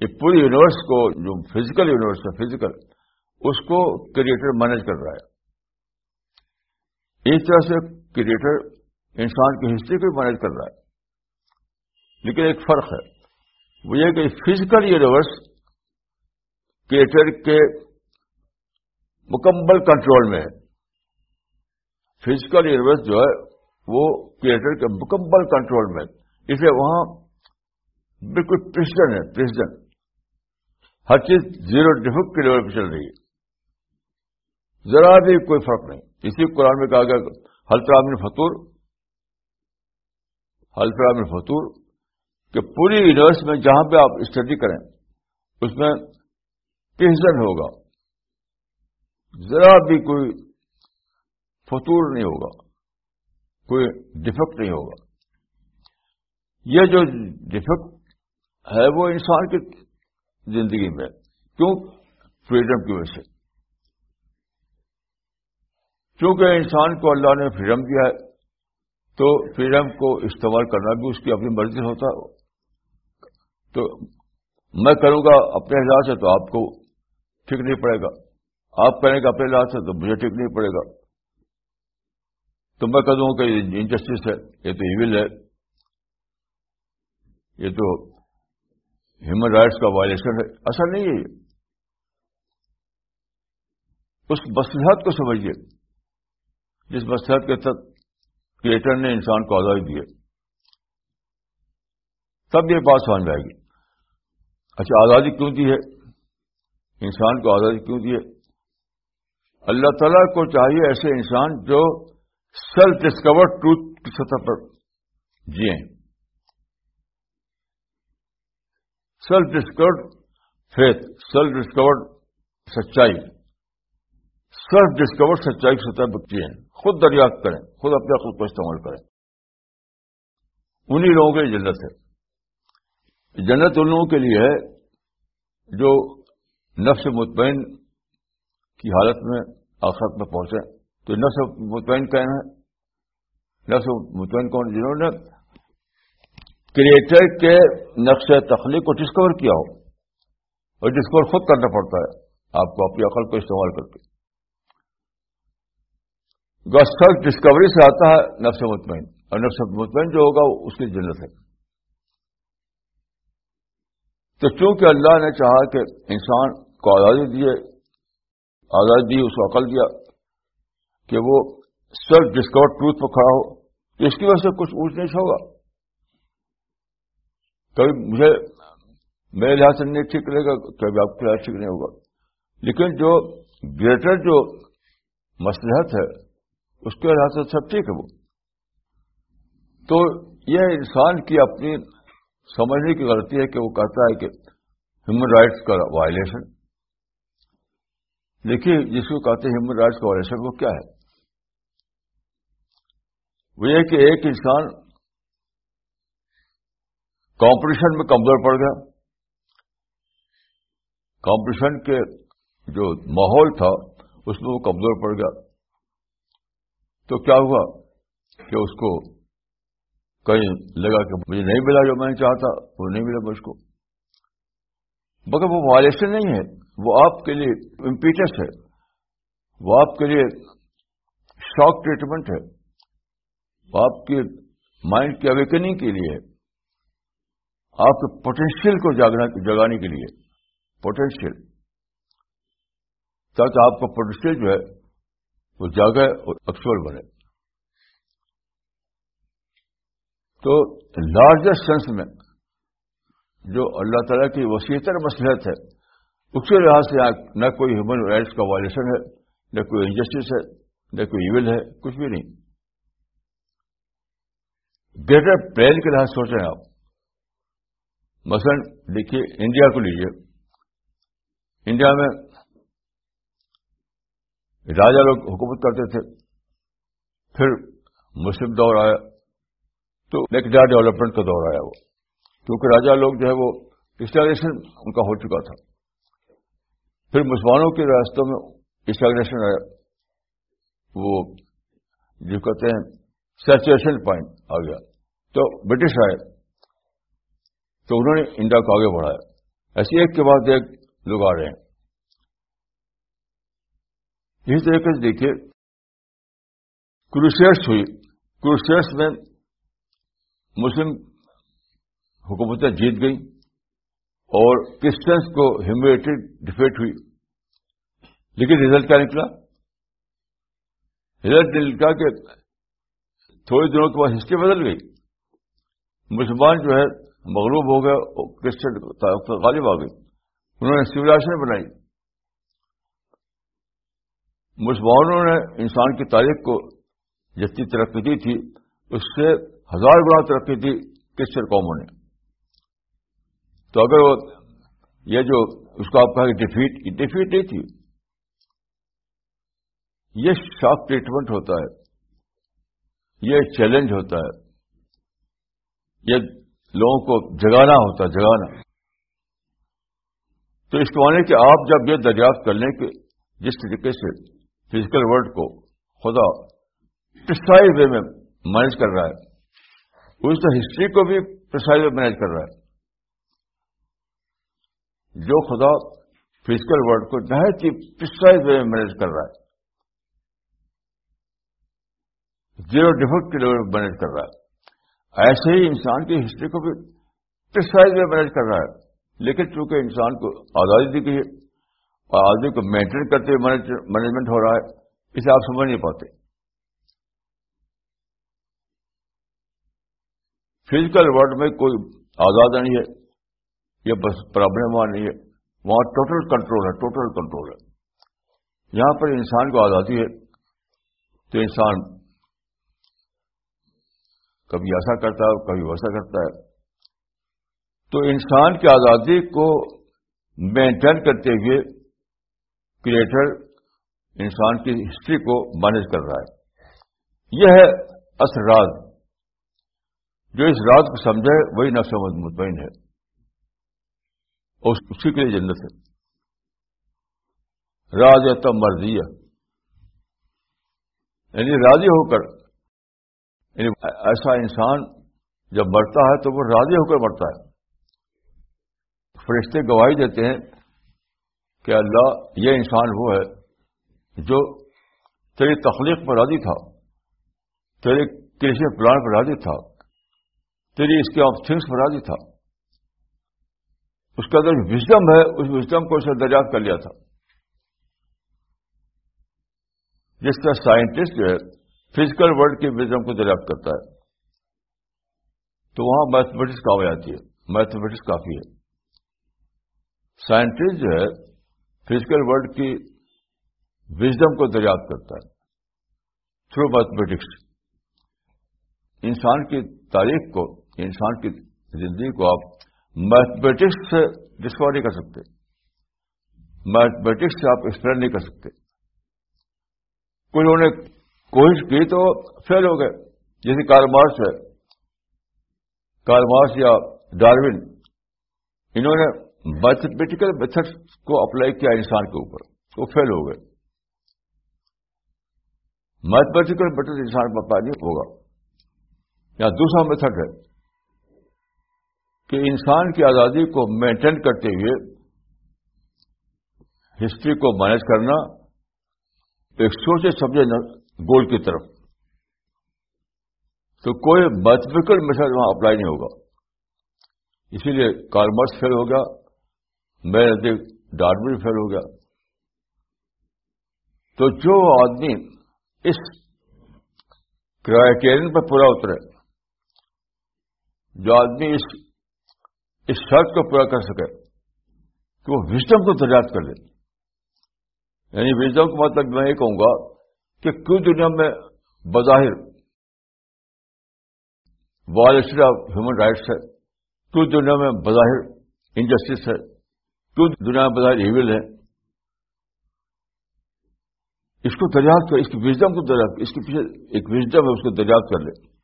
یہ پوری یونیورس کو جو فزیکل یونیورس ہے، فزیکل، اس کو کریٹر مینج کر رہا ہے۔ اس طرح سے کریٹر انسان کی ہسٹری کو مینج کر رہا ہے۔ لیکن ایک فرق ہے۔ وہ یہ کہ فزیکل یونیورس کریٹر کے مکمل کنٹرول میں ہے۔ فزیکل یونیورس جو ہے، وہ کریٹر کے مکمل کنٹرول میں اس لیے وہاں بالکل پریسیڈن ہے پریسیڈن ہر چیز زیرو ڈیفک کے لیول پہ چل رہی ہے۔ ذرا بھی کوئی فرق نہیں۔ اسی قرآن میں کہا گیا حلطرام فطور الفرا میں فطور، کہ پوری یونیورس میں جہاں پہ آپ اسٹڈی کریں، اس میں پریزن ہوگا۔ ذرا بھی کوئی فطور نہیں ہوگا، کوئی ڈیفیکٹ نہیں ہوگا۔ یہ جو ڈیفیکٹ ہے وہ انسان کی زندگی میں۔ کیوں؟ فریڈم کی وجہ سے۔ کیونکہ انسان کو اللہ نے فریڈم دیا ہے، تو فریڈم کو استعمال کرنا بھی اس کی اپنی مرضی ہوتا۔ ہے تو میں کروں گا اپنے حساب سے تو آپ کو ٹھیک نہیں پڑے گا۔ آپ کریں گے اپنے لحاظ سے تو مجھے ٹھیک نہیں پڑے گا۔ تو میں کہہ دوں کہ یہ انجسٹس ہے، یہ تو ایول ہے۔ یہ تو ہیومن رائٹس کا وائلیشن ہے۔ ایسا نہیں ہے اس مسلحت کو سمجھیے۔ جس مسلحت کے تحت کریٹر نے انسان کو آزادی دی تب یہ بات سمجھ آئے گی۔ اچھا آزادی کیوں دی ہے؟ انسان کو آزادی کیوں دی ہے؟ اللہ تعالیٰ کو چاہیے ایسے انسان جو سیلف ڈسکور ٹروتھ کی سطح پر جیے self discovered faith self discovered سچائی. سیلف ڈسکورڈ سچائی کی سطح بکتی ہیں. خود دریافت کریں. خود اپنے خود کو استعمال کریں. انہی لوگوں کے جنت ہے. جنت ان لوگوں کے لیے ہے جو نفس مطمئن کی حالت میں آخرت میں پہنچے. تو نفس مطمئن کہنا ہے. نفس مطمئن کون؟ جنہوں نے کریٹر کے نقش تخلیق کو ڈسکور کیا ہو اور ڈسکور خود کرنا پڑتا ہے۔ آپ کو اپنی عقل کو استعمال کر کے۔ سیلف ڈسکوری سے آتا ہے نفس مطمئن۔ اور نفس مطمئن جو ہوگا اس کی جنت ہے۔ تو چونکہ اللہ نے چاہا کہ انسان کو آزادی دیے، آزادی دی، اس کو عقل دیا کہ وہ سیلف ڈسکور ٹروتھ پہ کھڑا ہو، اس کی وجہ سے کچھ اونچ نیچ ہوگا۔ کبھی مجھے میرے لحاظ سے نہیں ٹھیک رہے گا کبھی آپ کے لحاظ ٹھیک نہیں ہوگا۔ لیکن جو گریٹر جو مسلحت ہے، اس کے لحاظ سے سب ٹھیک ہے وہ۔ تو یہ انسان کی اپنی سمجھنے کی غلطی ہے کہ وہ کہتا ہے کہ ہیومن رائٹس کا وائلیشن دیکھیے، جس کو کہتے ہیں ہیومن رائٹس کا وائلیشن وہ کیا ہے؟ وہ یہ کہ ایک انسان کمپٹیشن میں کمزور پڑ گیا۔ کمپٹیشن کے جو ماحول تھا، اس میں وہ کمزور پڑ گیا۔ تو کیا ہوا کہ اس کو کہیں لگا کہ مجھے نہیں ملا جو میں نے چاہتا وہ نہیں ملا مجھ کو۔ مگر وہ وائلیشن نہیں ہے، وہ آپ کے لیے امپیٹس ہے۔ وہ آپ کے لیے شاک ٹریٹمنٹ ہے۔ وہ آپ کے مائنڈ کی اویکننگ کے لیے ہے۔ آپ کے پوٹینشیل کو جگانے کے لیے۔ پوٹینشیل تاکہ آپ کا پوٹینشیل جو ہے وہ جاگے اور ایکچوئل بنے۔ تو لارجسٹ سینس میں جو اللہ تعالیٰ کی وسیعتر مسلحت ہے اس کے لحاظ سے نہ کوئی ہیومن رائٹس کا وائلیشن ہے، نہ کوئی انجسٹس ہے، نہ کوئی ایون ہے، کچھ بھی نہیں۔ گریٹر پلین کے لحاظ سوچیں آپ۔ مثلا دیکھیے انڈیا کو لیجیے۔ انڈیا میں راجا لوگ حکومت کرتے تھے، پھر مسلم دور آیا۔ تو ایک ڈیولپمنٹ کا دور آیا وہ۔ کیونکہ راجا لوگ جو ہے وہ اسٹاگریشن ان کا ہو چکا تھا۔ پھر مسلمانوں کے راستوں میں اسٹاگریشن آیا۔ وہ جو کہتے ہیں سیچوریشن پوائنٹ آ گیا۔ تو برٹش آئے۔ تو انہوں نے انڈیا کو آگے بڑھایا۔ ایسے ایک کے بعد ایک لوگ آ رہے ہیں۔ اسی طریقے سے دیکھیے کروسیئرس ہوئی۔ کروسیئرس میں مسلم حکومتیں جیت گئی اور کرسچنس کو ہیومیٹڈ ڈیفیٹ ہوئی۔ لیکن ریزلٹ کیا نکلا؟ ریزلٹ نکلا کہ تھوڑے دنوں کے بعد ہسٹری بدل گئی۔ مسلمان جو ہے مغلوب ہو گئے کرسچن غالب آ گئی؟ انہوں نے سولاشن بنائی۔ مسلمانوں نے انسان کی تاریخ کو جتنی ترقی دی تھی، اس سے ہزار گنا ترقی دی کرسچن قوموں نے۔ تو اگر وہ یہ جو اس کو آپ کہا کہ ڈیفیٹ ڈیفیٹ نہیں تھی۔ یہ شاک ٹریٹمنٹ ہوتا ہے۔ یہ چیلنج ہوتا ہے۔ یہ لوگوں کو جگانا ہوتا جگانا تو اس کو مانے کہ آپ جب یہ دریافت کر لیں کہ جس طریقے سے فزیکل ورلڈ کو خدا پرسائز وے میں مینج کر رہا ہے اس طرح ہسٹری کو بھی پرسائز وے مینج کر رہا ہے۔ جو خدا فزیکل ورلڈ کو نہایت ہی پرسائز وے میں مینج کر رہا ہے۔ زیرو ڈیفیکٹ کے لیول مینج کر رہا ہے۔ ایسے ہی انسان کی ہسٹری کو بھی پرسائز میں مینج کر رہا ہے۔ لیکن چونکہ انسان کو آزادی دی گئی ہے اور آزادی کو مینٹین کرتے ہوئے مینجمنٹ ہو رہا ہے، اسے آپ سمجھ نہیں پاتے۔ فزیکل ورلڈ میں کوئی آزاد نہیں ہے یہ بس پرابلم وہاں نہیں ہے۔ وہاں ٹوٹل کنٹرول ہے ٹوٹل کنٹرول ہے۔ یہاں پر انسان کو آزادی ہے تو انسان کبھی ایسا کرتا ہے کبھی ویسا کرتا ہے۔ تو انسان کی آزادی کو مینٹین کرتے ہوئے کریٹر انسان کی ہسٹری کو مینج کر رہا ہے۔ یہ ہے اصل راز جو اس راز کو سمجھے، وہی نفس مطمئن ہے۔ اور اسی کے لیے جنت ہے۔ راز تب مرضی یعنی راضی ہو کر یعنی ایسا انسان جب مرتا ہے تو وہ راضی ہو کر مرتا ہے۔ فرشتے گواہی دیتے ہیں کہ اللہ یہ انسان وہ ہے جو تیری تخلیق پر راضی تھا، تیرے کسی پلان پر راضی تھا، تیری اس کے آف تھنگس پر راضی تھا۔ اس کا اندر وزڈم ہے، اس وزڈم کو اسے دریافت کر لیا تھا۔ جس کا سائنٹسٹ جو ہے فزیکل ورلڈ کی وزڈم کو دریافت کرتا ہے۔ تو وہاں میتھمیٹکس کام آتی ہے۔ میتھمیٹکس کافی ہے۔ سائنٹسٹ جو ہے، فزیکل ورلڈ کی وزڈم کو دریافت کرتا ہے۔ تھرو میتھمیٹکس انسان کی تاریخ کو، انسان کی زندگی کو آپ میتھمیٹکس سے ڈسکور نہیں کر سکتے۔ میتھمیٹکس سے آپ ایکسپلین نہیں کر سکتے۔ کوئی نے کوشش کی تو فیل ہو گئے۔ جیسے کارمارس ہے۔ کارمارس یا ڈاروین۔ انہوں نے میتھمیٹیکل میتھڈ کو اپلائی کیا انسان کے اوپر۔ وہ فیل ہو گئے۔ میتھمیٹیکل میتھڈ انسان پر اپلائی نہیں ہوگا۔ یا دوسرا میتھڈ ہے کہ انسان کی آزادی کو مینٹین کرتے ہوئے ہسٹری کو مینج کرنا۔ ایک سوچے سمجھے گول کی طرف۔ تو کوئی میتھمیکل میتھڈ وہاں اپلائی نہیں ہوگا۔ اسی لیے کارمرس فیل ہو گیا۔ میرے نزدیک ڈاربن فیل ہو گیا۔ تو جو آدمی اس کرائٹیرین پر پورا اترے، جو آدمی اس اس شرط کو پورا کر سکے کہ وہ وزڈم کو دریافت کر لے۔ یعنی وزڈم کا مطلب میں یہ کہوں گا کہ کیوں دنیا میں بظاہر وائلسٹی آف ہیومن رائٹس ہے، کیوں دنیا میں بظاہر انجسٹس ہے، کیوں دنیا میں بظاہر ایول ہے۔ اس کو دریافت کر، اس کی وزڈم کو دریافت اس کے پیچھے ایک وزڈم ہے، اس کو دریافت کر لے۔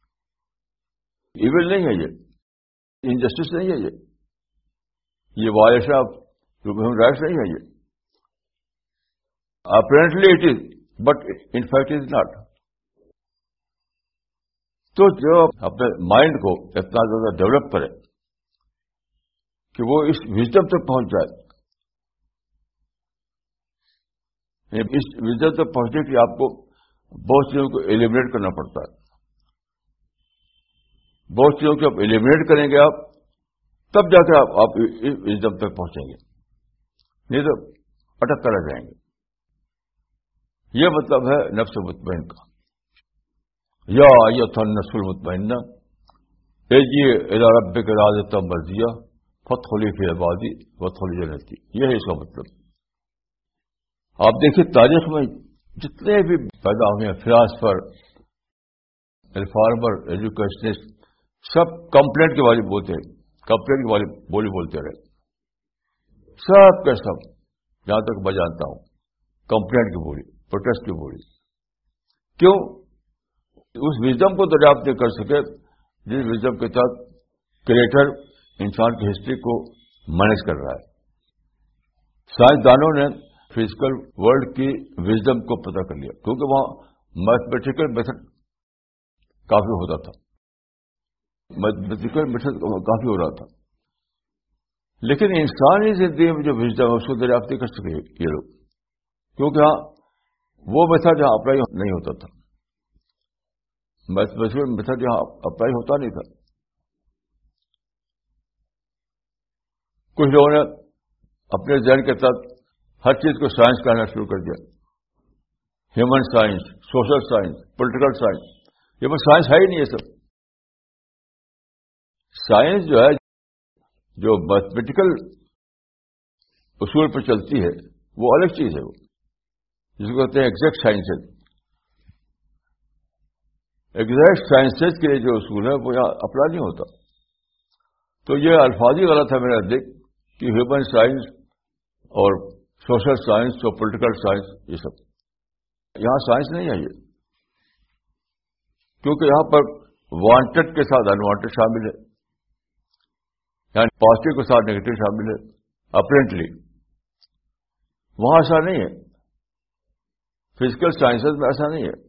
ایول نہیں ہے یہ انجسٹس نہیں ہے یہ۔ یہ وائلسٹی آف ہیومن رائٹس نہیں ہے یہ۔ Apparently it is but in fact is not تو جو اپنے مائنڈ کو اتنا زیادہ ڈیولپ کرے کہ وہ اس وزڈم تک پہنچ جائے. یعنی اس وزڈم تک پہنچنے کے آپ کو بہت چیزوں کو ایلیمنیٹ کرنا پڑتا ہے. بہت چیزوں کو آپ ایلیمنیٹ کریں گے آپ، تب جا کے آپ وزڈم تک پہنچیں گے. نہیں تو اٹک کر رہ جائیں گے. یہ مطلب ہے نفس مطمئن کا۔ یا یہ تھا نسل مطمئنہ اے جی رب کے راز مرضیہ فت خلی فی آبادی فت خلی جنتی۔ یہ ہے اس کا مطلب۔ آپ دیکھیے تاریخ میں جتنے بھی پیدا ہوئے ہیں، فلاسفر ریفارمر ایجوکیشنسٹ، سب کمپلینٹ کے والی بولتے ہیں، کمپلینٹ کی والی بولی بولتے رہے۔ سب کے سب، جہاں تک میں جانتا ہوں، کمپلینٹ کی بولی۔ پروٹیسٹ کی بولی کیوں؟ اس وزڈم کو دریافت نہیں کر سکے جس وزڈم کے ساتھ کریٹر انسان کی ہسٹری کو مینج کر رہا ہے۔ سائنسدانوں نے فزیکل ورلڈ کی وزڈم کو پتہ کر لیا، کیونکہ وہاں میتھمیٹیکل میتھڈ کافی ہوتا تھا۔ میتھمیٹیکل میتھڈ کافی ہو رہا تھا۔ لیکن انسانی زندگی میں جو وزڈم ہے، اس کو دریافت نہیں کر سکے یہ لوگ۔ کیونکہ ہاں وہ میتھڈ جہاں اپلائی نہیں ہوتا تھا۔ میتھمیٹیکل میتھڈ یہاں اپلائی ہوتا نہیں تھا۔ کچھ لوگوں نے اپنے ذہن کے تحت ہر چیز کو سائنس کہنا شروع کر دیا۔ Human science, social science, political science. یہ بس سائنس ہے ہی نہیں یہ سب۔ سائنس جو ہے، جو میتھمیٹیکل اصول پر چلتی ہے، وہ الگ چیز ہے وہ۔ جس کو کہتے ہیں ایگزیکٹ سائنس ایگزیکٹ سائنسز کے جو اصول ہے وہ یہاں اپنا نہیں ہوتا۔ تو یہ الفاظ ہی غلط ہے میرا دیکھ کہ ہیومن سائنس اور سوشل سائنس اور پولیٹیکل سائنس یہ سب۔ یہاں سائنس نہیں ہے یہ۔ کیونکہ یہاں پر وانٹیڈ کے ساتھ انوانٹیڈ شامل ہے۔ یعنی پازیٹو کے ساتھ نیگیٹو شامل ہے اپرینٹلی وہاں ایسا نہیں ہے۔ فزیکل سائنسز میں ایسا نہیں ہے۔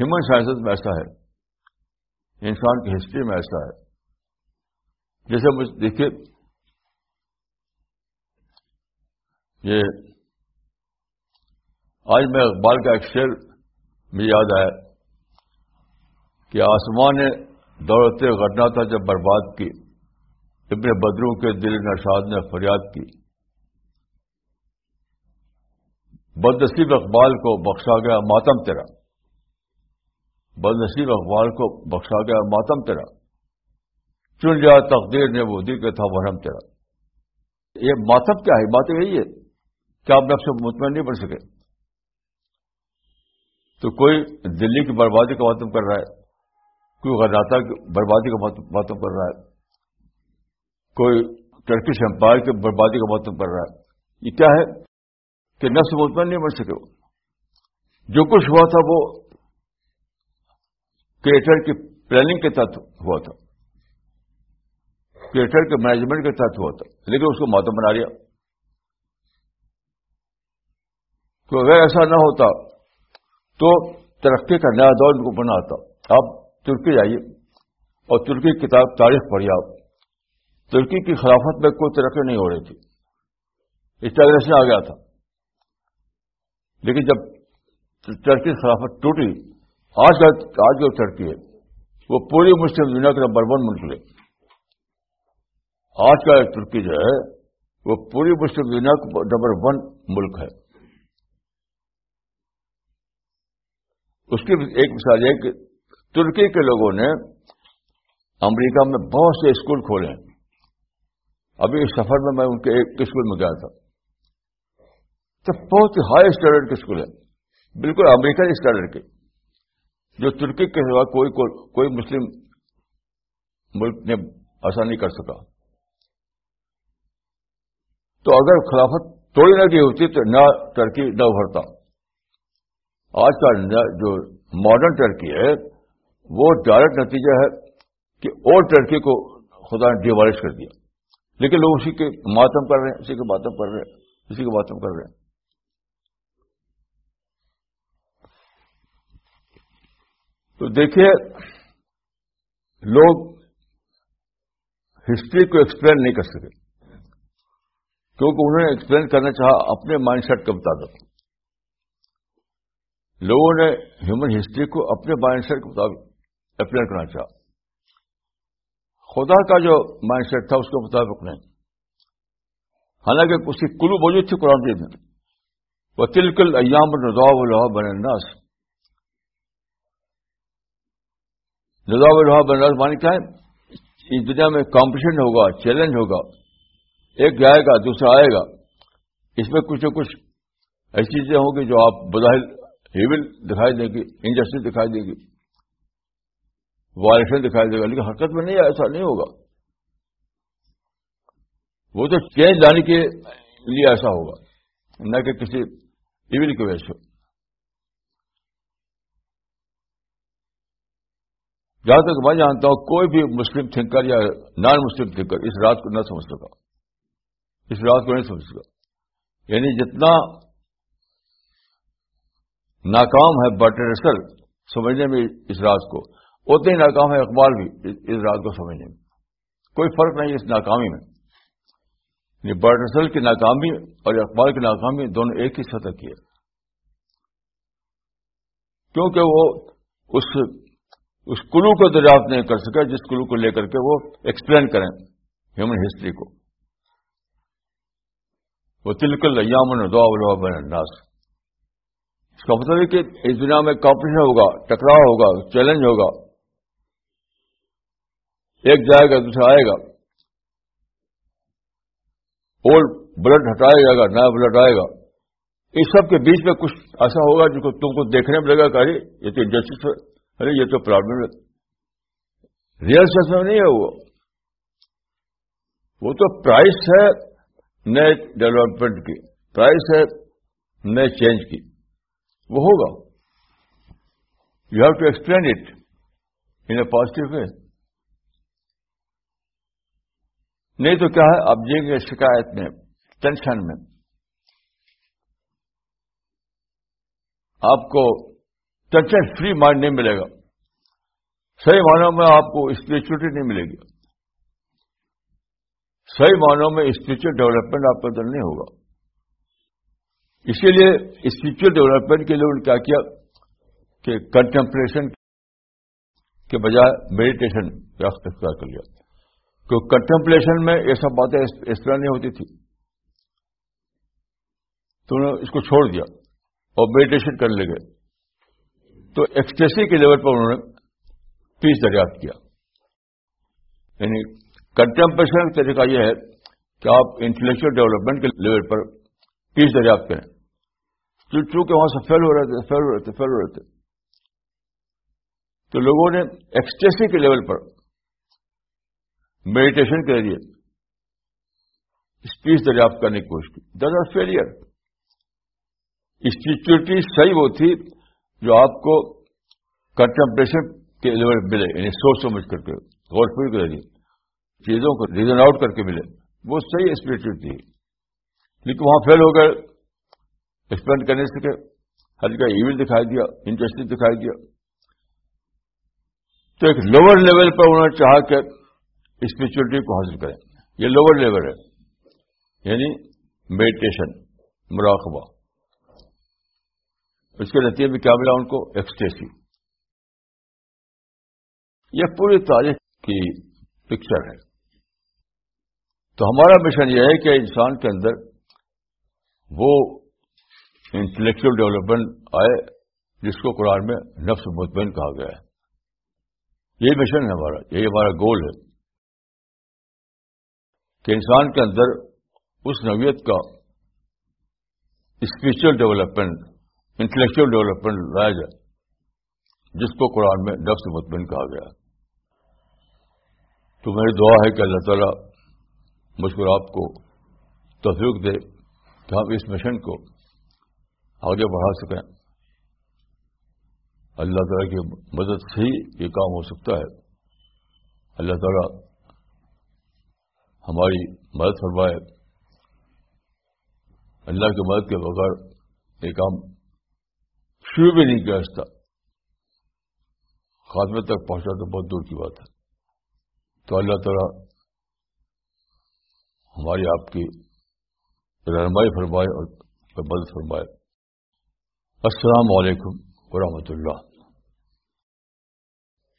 ہیومن سائنسز میں ایسا ہے۔ انسان کی ہسٹری میں ایسا ہے۔ جیسے مجھے دیکھیے، یہ آج میں اقبال کا ایک شعر مجھے یاد آیا کہ آسمان نے دولت غرنا تھا جب برباد کی، ابن بدروں کے دل نشاد نے فریاد کی۔ بد نصیب اقبال کو بخشا گیا ماتم تیرا۔ بد نصیب اقبال کو بخشا گیا ماتم تیرا۔ چن لیا تقدیر نے وہ دی کہ تھا ورم تیرا۔ یہ ماتم کیا ہے؟ ماتم یہی ہے کہ آپ نقش مطمئن نہیں بن سکے۔ تو کوئی دلی کی بربادی کا ماتم کر رہا ہے، کوئی غراتا کی بربادی کا ماتم کر رہا ہے، کوئی ٹرکش امپائر کی بربادی کا ماتم کر رہا ہے۔ یہ کیا ہے؟ کہ نفس مطمئن نہیں بن سکے۔ جو کچھ ہوا تھا وہ کریٹر کی پلاننگ کے تحت ہوا تھا۔ کریٹر کے مینجمنٹ کے تحت ہوا تھا۔ لیکن اس کو ماتم بنا لیا۔ تو اگر ایسا نہ ہوتا تو ترقی کا نیا دور ان کو بنا آتا۔ آپ ترکی جائیے اور ترکی کی کتاب تاریخ پڑھیے آپ۔ ترکی کی خلافت میں کوئی ترقی نہیں ہو رہی تھی۔ اسٹیگریشن آ گیا تھا۔ لیکن جب ٹرکی خلافت ٹوٹی، آج کا آج جو ترکی ہے، وہ پوری مسلم دنیا کے نمبر ون ملک لے۔ آج کا ترکی جو ہے، وہ پوری مسلم دنیا کا نمبر ون ملک ہے۔ اس کی ایک مثال یہ کہ ترکی کے لوگوں نے امریکہ میں بہت سے اسکول کھولے۔ ہیں ابھی اس سفر میں میں ان کے ایک اسکول میں گیا تھا۔ تو بہت ہی ہائی اسٹینڈرڈ کے اسکول ہیں بالکل امریکن اسٹینڈرڈ کے جو ترکی کے سوا کوئی کوئی مسلم ملک نے ایسا نہیں کر سکا۔ تو اگر خلافت توڑی نہ کی ہوتی تو نہ ترکی نہ ابھرتا۔ آج کا جو ماڈرن ٹرکی ہے، وہ ڈائریکٹ نتیجہ ہے کہ اور ٹرکی کو خدا نے ڈیوالش کر دیا۔ لیکن لوگ اسی کے ماتم کر رہے ہیں، اسی کے ماتم کر رہے ہیں، اسی کے ماتم کر رہے ہیں۔ تو دیکھیے، لوگ ہسٹری کو ایکسپلین نہیں کر سکے۔ کیونکہ انہوں نے ایکسپلین کرنا چاہا، اپنے مائنڈ سیٹ کا مطابق۔ لوگوں نے ہیومن ہسٹری کو اپنے مائنڈ سیٹ کے مطابق اپلائی کرنا چاہا۔ خدا کا جو مائنڈ سیٹ تھا، اس کے مطابق نہیں۔ حالانکہ اس کی کلو موجود تھی قرآن میں وہ تلکل ایام رضا الحا بن الناس۔ رضا الحا بن مانی کیا ہے، اس دنیا میں کمپٹیشن ہوگا، چیلنج ہوگا۔ ایک جائے گا دوسرا آئے گا۔ اس میں کچھ نہ کچھ ایسی چیزیں ہوں گی جو آپ بظاہر ہیول دکھائی دے گی انجسٹس دکھائی دے گی۔ وائلشن دکھائی دے گا، لیکن حرکت میں نہیں، ایسا نہیں ہوگا۔ وہ تو چینج لانے کے لیے ایسا ہوگا، نہ کہ کسی ایون کی وجہ سے۔ جہاں تک میں جانتا ہوں، کوئی بھی مسلم تھنکر یا نان مسلم تھنکر اس رات کو نہ سمجھ سکا۔ اس رات کو نہیں سمجھ سکا۔ یعنی جتنا ناکام ہے بٹر سمجھنے میں اس راز کو اتنے ناکام ہے اقبال بھی اس راز کو سمجھنے میں۔ کوئی فرق نہیں، اس ناکامی میں۔ یعنی برٹسل کی ناکامی اور اقبال کی ناکامی دونوں ایک ہی سطح کی ہے۔ کیونکہ وہ اس اس کلو کو دریافت نہیں کر سکے جس کلو کو لے کر کے وہ ایکسپلین کریں ہیومن ہسٹری کو۔ وہ تلکل ایامن دعا بن الناس۔ اس کا مطلب ہے کہ اس دنیا میں کمپٹیشن ہوگا، ٹکراؤ ہوگا چیلنج ہوگا۔ ایک جائے گا، دوسرا آئے گا۔ اولڈ بلڈ ہٹائے جائے گا، نیا بلڈ آئے گا۔ اس سب کے بیچ میں کچھ ایسا ہوگا جس کو تم کو دیکھنے میں لگے گا کہ یہ تو انڈسٹری ارے، یہ تو پرابلم ریئل سینس میں نہیں ہے وہ۔ وہ تو پرائس ہے نئے ڈیولپمنٹ کی۔ پرائس ہے نئے چینج کی۔ وہ ہوگا۔ You have to explain it in a positive way نہیں تو کیا ہے؟ آپ جائیں گے شکایت میں ٹینشن میں۔ آپ کو ٹینشن فری مائنڈ نہیں ملے گا۔ صحیح معنوں میں آپ کو اسپرچولیٹی نہیں ملے گی۔ صحیح معنوں میں اسپرچل ڈیولپمنٹ آپ کا اندر نہیں ہوگا۔ اسی لیے اسپرچل ڈیولپمنٹ کے لیے انہوں نے کیا کیا کہ کنٹمپریشن کے بجائے میڈیٹیشن کا اختیار کر لیا۔ کیونکہ کنٹمپلیشن میں یہ سب باتیں اس طرح نہیں ہوتی تھی۔ تو انہوں نے اس کو چھوڑ دیا اور میڈیٹیشن کرنے لگے۔ تو ایکسٹریسی کے لیول پر انہوں نے پیس دریافت کیا۔ یعنی کنٹمپریشن کا طریقہ یہ ہے کہ آپ انٹلیکچل ڈیولپمنٹ کے لیول پر پیس دریافت کریں۔ چونکہ وہاں سے فیل ہو رہے تھے فیل ہو رہے تھے فیل ہو رہے تھے۔ تو لوگوں نے ایکسٹیسی کے لیول پر میڈیٹیشن کے ذریعے اسپیچ دریافت کرنے کی کوشش کی۔ دس آر فیلئر اسپیچلٹی صحیح وہ تھی جو آپ کو کنٹمپریشن کے لیول ملے یعنی سوچ سمجھ کر کے، غور فکر کے ذریعے چیزوں کو ریزن آؤٹ کر کے ملے، وہ صحیح اسپریچولیٹی لیکن وہاں فیل ہو گئے ایکسپلین کرنے سکے ہر جگہ ایون دکھائی دیا انٹرسٹنگ دکھائی دیا۔ تو ایک لوور لیول پر انہوں نے چاہا کہ اسپرچولیٹی کو حاصل کریں۔ یہ لوور لیول ہے یعنی میڈیٹیشن مراقبہ۔ اس کے نتیجے میں کیا ملا ان کو؟ ایکسٹیسی یہ پوری تاریخ کی پکچر ہے۔ تو ہمارا مشن یہ ہے کہ انسان کے اندر وہ انٹلیکچل ڈیولپمنٹ آئے، جس کو قرآن میں نفس مطمئن کہا گیا ہے۔ یہ مشن ہے ہمارا، یہی ہمارا گول ہے۔ کہ انسان کے اندر اس نوعیت کا اسپرچل ڈیولپمنٹ انٹلیکچل ڈیولپمنٹ لایا جائے جس کو قرآن میں نفس مطمئن کہا گیا تو میری دعا ہے کہ اللہ تعالیٰ مجھ آپ کو توفیق دے کہ ہم اس مشن کو آگے بڑھا سکیں۔ اللہ تعالیٰ کی مدد سے ہی یہ کام ہو سکتا ہے۔ اللہ تعالیٰ ہماری مدد فرمائے۔ اللہ کی مدد کے بغیر یہ کام شروع بھی نہیں کیا اس خاتمے تک پہنچا تو بہت دور کی بات ہے۔ تو اللہ تعالیٰ ہماری آپ کی رہنمائی فرمائے اور مدد فرمائے۔ السلام علیکم ورحمۃ اللہ۔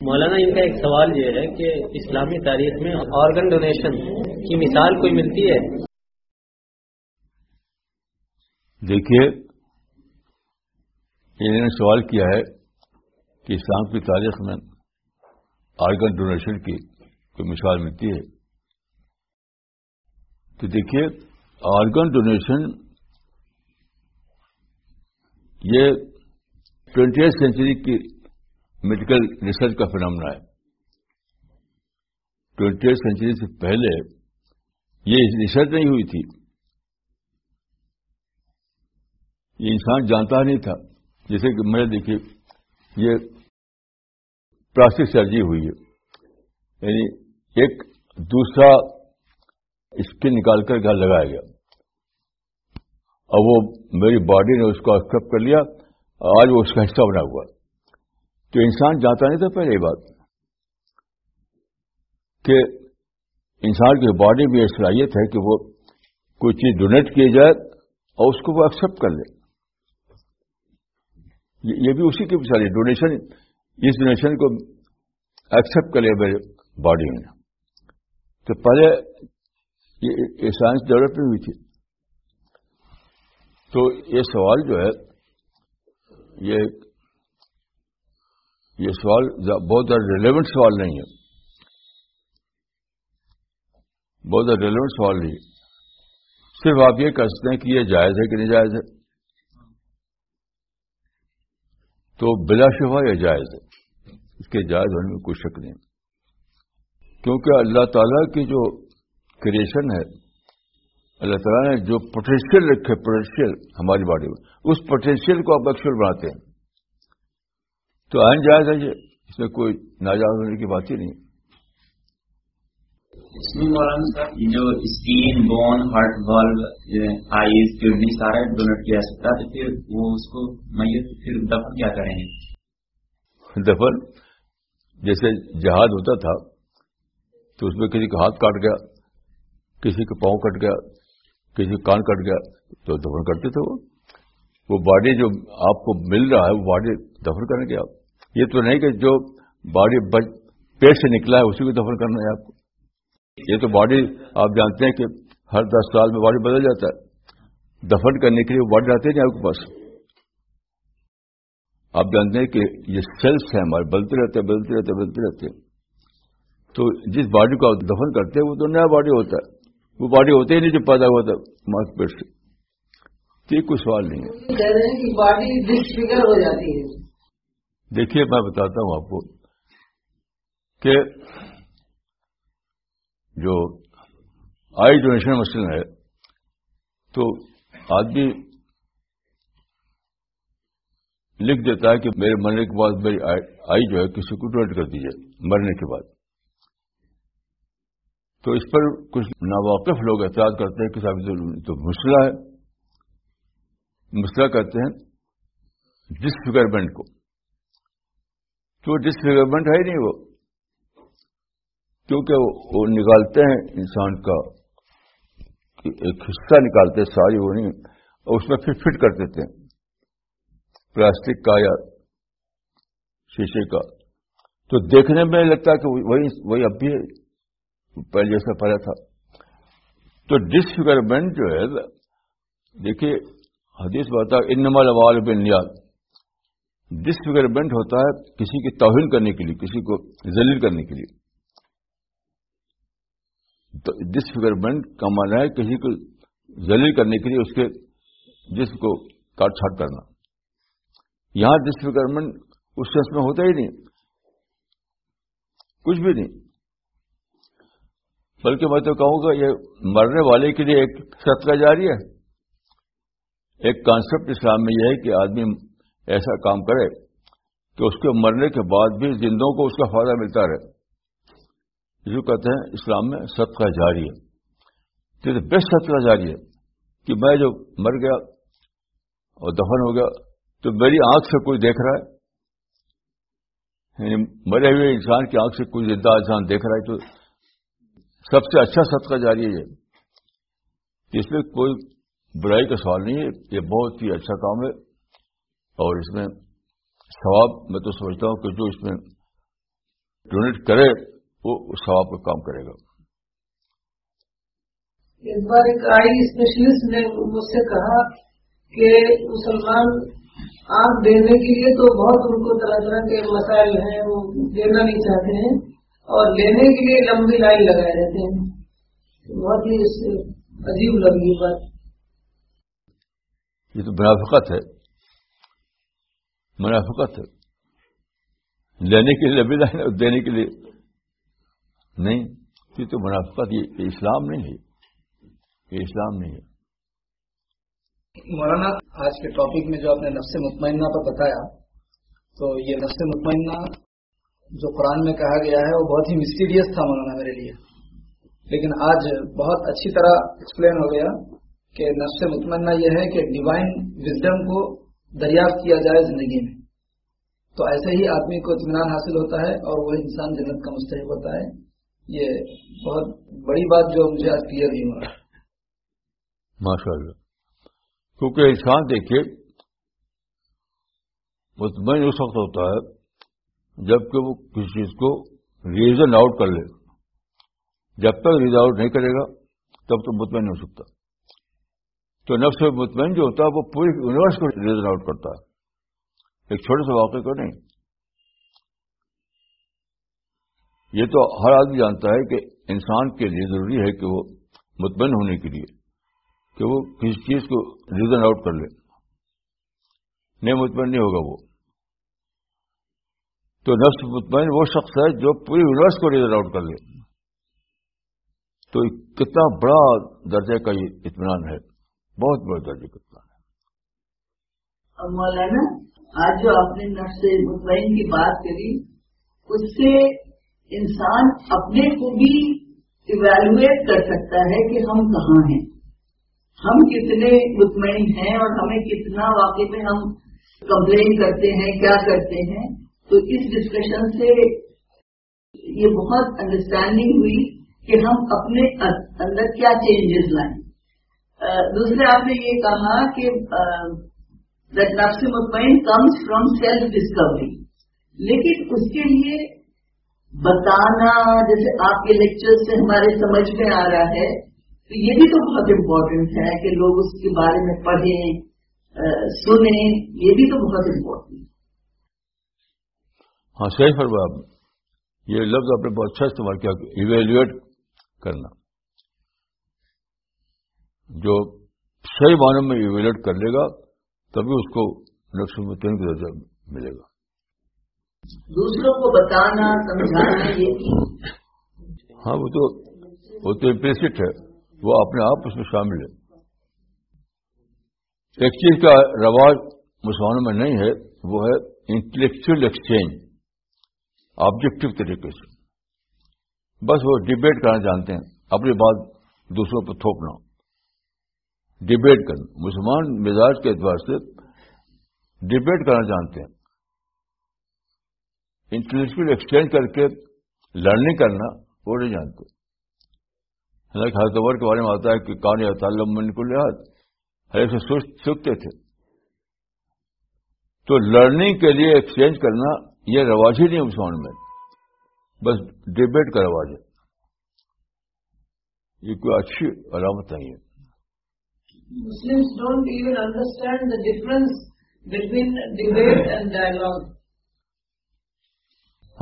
مولانا ان کا ایک سوال یہ ہے کہ اسلامی تاریخ میں آرگن ڈونیشن کی مثال کوئی ملتی ہے؟ دیکھیے انہوں نے سوال کیا ہے کہ اسلام کی تاریخ میں آرگن ڈونیشن کی کوئی مثال ملتی ہے؟ تو دیکھیے، آرگن ڈونیشن یہ ٹوینٹی ایتھ سینچری کی میڈیکل ریسرچ کا فنامنا ہے۔ ٹوینٹی ایتھ سینچری سے پہلے یہ ریسرچ نہیں ہوئی تھی۔ یہ انسان جانتا نہیں تھا۔ جیسے کہ میں دیکھیے، یہ پلاسٹک سرجری ہوئی ہے۔ یعنی ایک دوسرا اسکن نکال کر گھر لگایا گیا۔ اور وہ میری باڈی نے اس کو ایکسپٹ کر لیا آج وہ اس کا حصہ بنا ہوا۔ تو انسان جانتا نہیں تھا پہلے یہ بات کہ انسان کی باڈی میں یہ صلاحیت ہے کہ وہ کوئی چیز ڈونیٹ کی جائے اور اس کو وہ ایکسپٹ کر لے۔ یہ بھی اسی کی مثال ہے۔ ڈونیشن اس ڈونیشن کو ایکسپٹ کر لیا میرے باڈی میں تو پہلے یہ سائنس ڈیولپ نہیں ہوئی تھی۔ تو یہ سوال جو ہے، یہ یہ سوال بہت زیادہ ریلیونٹ سوال نہیں ہے۔ بہت زیادہ ریلیونٹ سوال نہیں۔ صرف آپ یہ کہہ سکتے ہیں کہ یہ جائز ہے کہ نہیں جائز ہے۔ تو بلا شفا یہ جائز ہے؟ اس کے جائز ہونے میں کوئی شک نہیں۔ کیونکہ اللہ تعالیٰ کی جو کریشن ہے، اللہ تعالیٰ نے جو پوٹینشیل رکھے پوٹینشیل ہماری باڈی میں، اس پوٹینشیل کو آپ ایکچوئل بناتے ہیں۔ تو آئن جائز ہے یہ۔ اس میں کوئی ناجائز ہونے کی بات ہی نہیں۔ اس میں مولانا صاحب یہ جو skin bone heart valve eyes kidney سارا ڈونیٹ کیا سکتا تو پھر وہ اس کو میت، پھر دفن کیا کریں گے؟ دفن؟ جیسے جہاد ہوتا تھا، تو اس میں کسی کا ہاتھ کاٹ گیا، کسی کا پاؤں کٹ گیا، کسی کا کان کٹ گیا، تو دفن کرتے تھے وہ۔ وہ باڈی جو آپ کو مل رہا ہے، وہ باڈی دفن کرنے کے آپ۔ یہ تو نہیں کہ جو باڈی پیٹ سے نکلا ہے، اسی کو دفن کرنا ہے آپ کو۔ یہ تو باڈی آپ جانتے ہیں کہ ہر دس سال میں باڈی بدل جاتا ہے۔ دفن کرنے کے لیے وہ باڈی آتے نہیں آپ کے پاس۔ آپ جانتے ہیں کہ یہ سیلس ہیں ہمارے بدلتے رہتے ہیں بدلتے رہتے بدلتے رہتے ہیں۔ تو جس باڈی کو آپ دفن کرتے ہیں وہ تو نیا باڈی ہوتا ہے۔ وہ باڈی ہوتے ہی نہیں جو پیدا ہوا تھا ماس پیٹ سے۔ تو یہ کوئی سوال نہیں ہے۔ کہہ رہے ہیں کہ باڈی ڈسفگر ہو جاتی ہے۔ دیکھیے میں بتاتا ہوں آپ کو کہ جو آئی ڈونیشن مسئلہ ہے، تو آدمی لکھ دیتا ہے کہ میرے مرنے کے بعد میری آئی جو ہے کسی کو ڈونیٹ کر دیجیے مرنے کے بعد۔ تو اس پر کچھ ناواقف لوگ احتیاط کرتے ہیں کہ صاحب تو مسئلہ ہے۔ مسئلہ کہتے ہیں ڈسفگرمنٹ کو۔ تو ڈسفگرمنٹ ہے ہی نہیں وہ۔ کیونکہ وہ نکالتے ہیں، انسان کا ایک حصہ نکالتے ہیں، ساری وہ نہیں، اور اس میں پھر فٹ کر دیتے ہیں۔ پلاسٹک کا یا شیشے کا۔ تو دیکھنے میں لگتا ہے کہ وہی وہی اب بھی پہلے جیسا پہلا تھا۔ تو ڈسفگرمنٹ جو ہے، دیکھیے، حدیث بتا انما لوال بن نیاد ڈسفگرمنٹ ہوتا ہے کسی کی توہین کرنے کے لیے، کسی کو ذلیل کرنے کے لیے۔ ڈسفگرمنٹ کا مانا ہے، کسی کو ذلیل کرنے کے لیے اس کے جسم کو کاٹ چھاٹ کرنا۔ یہاں ڈسفگرمنٹ اس سینس میں ہوتا ہی نہیں، کچھ بھی نہیں۔ بلکہ میں تو کہوں گا، یہ مرنے والے کے لیے ایک صدقہ جاری ہے۔ ایک کانسیپٹ اسلام میں یہ ہے کہ آدمی ایسا کام کرے کہ اس کے مرنے کے بعد بھی زندوں کو اس کا فائدہ ملتا رہے۔ جو کہتے ہیں اسلام میں صدقہ جاری ہے۔ بیسٹ صدقہ جاری ہے کہ میں جو مر گیا اور دفن ہو گیا، تو میری آنکھ سے کوئی دیکھ رہا ہے؟ یعنی مرے ہوئے انسان کی آنکھ سے کوئی زندہ انسان دیکھ رہا ہے؟ تو سب سے اچھا صدقہ جاری ہے یہ۔ اس میں کوئی برائی کا سوال نہیں ہے، یہ بہت ہی اچھا کام ہے۔ اور اس میں ثواب، میں تو سمجھتا ہوں کہ جو اس میں ڈونیٹ کرے وہ اس ثواب کا کام کرے گا۔ اس بار ایک آئی اسپیشلسٹ نے مجھ سے کہا کہ مسلمان آنکھ دینے کے لیے تو بہت ان کو طرح طرح کے مسائل ہیں وہ دینا نہیں چاہتے ہیں اور لینے کے لیے لمبی لائن لگائے رہتے ہیں۔ بہت ہی اس سے عجیب لگی بات۔ یہ تو منافقت ہے۔ منافقت ہے۔ لینے کے لیے لمبی لائن دینے کے لیے۔ نہیں، یہ تو منافقت، یہ اسلام نہیں ہے۔ یہ اسلام نہیں ہے۔ مولانا، آج کے ٹاپک میں جو آپ نے نفس مطمئنہ پر بتایا، تو یہ نفس مطمئنہ جو قرآن میں کہا گیا ہے، وہ بہت ہی مسٹیریس تھا مولانا میرے لیے۔ لیکن آج بہت اچھی طرح ایکسپلین ہو گیا کہ نفس مطمئنہ یہ ہے کہ ڈیوائن وزڈم کو دریافت کیا جائے زندگی میں۔ تو ایسے ہی آدمی کو اطمینان حاصل ہوتا ہے اور وہ انسان جنت کا مستحق ہوتا ہے۔ یہ بہت بڑی بات جو مجھے آج کلیئر نہیں ہوا ماشاء اللہ کیونکہ انسان دیکھیے، مطمئن اس وقت ہوتا ہے جبکہ وہ کسی چیز کو ریزن آؤٹ کر لے۔ جب تک ریز آؤٹ نہیں کرے گا، تب تو مطمئن نہیں ہو سکتا۔ تو نفس مطمئن جو ہوتا ہے، وہ پوری یونیورس کو ریزن آؤٹ کرتا ہے۔ ایک چھوٹے سے واقعے کو نہیں۔ یہ تو ہر آدمی جانتا ہے کہ انسان کے لیے ضروری ہے کہ وہ مطمئن ہونے کے لیے کہ وہ کسی چیز کو ریزن آؤٹ کر لے۔ نہیں مطمئن نہیں ہوگا وہ۔ تو نفس مطمئن وہ شخص ہے جو پوری یونیورس کو ریزن آؤٹ کر لے۔ تو کتنا بڑا درجے کا یہ اطمینان ہے۔ بہت بڑا درجے کا اطمینان ہے۔ مولانا، آج جو آپ نے نفس مطمئن کی بات کری، اس سے انسان اپنے کو بھی ایویلویٹ کر سکتا ہے کہ ہم کہاں ہیں۔ ہم کتنے مطمئن ہیں اور ہمیں کتنا واقع میں ہم کمپلین کرتے ہیں، کیا کرتے ہیں۔ تو اس ڈسکشن سے یہ بہت انڈرسٹینڈنگ ہوئی کہ ہم اپنے اندر کیا چینجز لائیں۔ دوسرے آپ نے یہ کہا کہ نفس مطمئن کمز فرام سیلف ڈسکوری لیکن اس کے لیے بتانا، جیسے آپ کے لیکچر سے ہمارے سمجھ میں آ رہا ہے، تو یہ بھی تو بہت امپورٹنٹ ہے کہ لوگ اس کے بارے میں پڑھیں سنیں، یہ بھی تو بہت امپورٹنٹ ہاں صحیح فرما یہ لفظ آپ نے بہت اچھا استعمال کیا ایویلویٹ کرنا۔ جو صحیح معنوں میں ایویلویٹ کر لے گا، تبھی اس کو نقص متعین کا درجہ ملے گا۔ دوسروں کو بتانا، سمجھانا، یہ ہاں وہ تو وہ تو امپریسٹ ہے۔ وہ اپنے آپ اس میں شامل ہے۔ ایک چیز کا رواج مسلمانوں میں نہیں ہے، وہ ہے انٹلیکچل ایکسچینج آبجیکٹو طریقے سے۔ بس وہ ڈبیٹ کرنا جانتے ہیں، اپنی بات دوسروں پہ تھوپنا۔ ڈبیٹ کرنا۔ مسلمان مزاج کے اعتبار سے ڈبیٹ کرنا جانتے ہیں۔ انٹلیکچل ایکسچینج کر کے لرننگ کرنا، وہ نہیں جانتے۔ حالانکہ ہر دور کے بارے میں آتا ہے کہ کان یا تعلم من کو لحاظ ہر ایک سے سوکھتے تھے۔ تو لرننگ کے لیے ایکسچینج کرنا یہ رواج ہی نہیں مسلمان میں۔ بس ڈبیٹ کا رواج ہے۔ یہ کوئی اچھی علامت نہیں ہے۔ Muslims don't even understand the difference between debate and dialogue.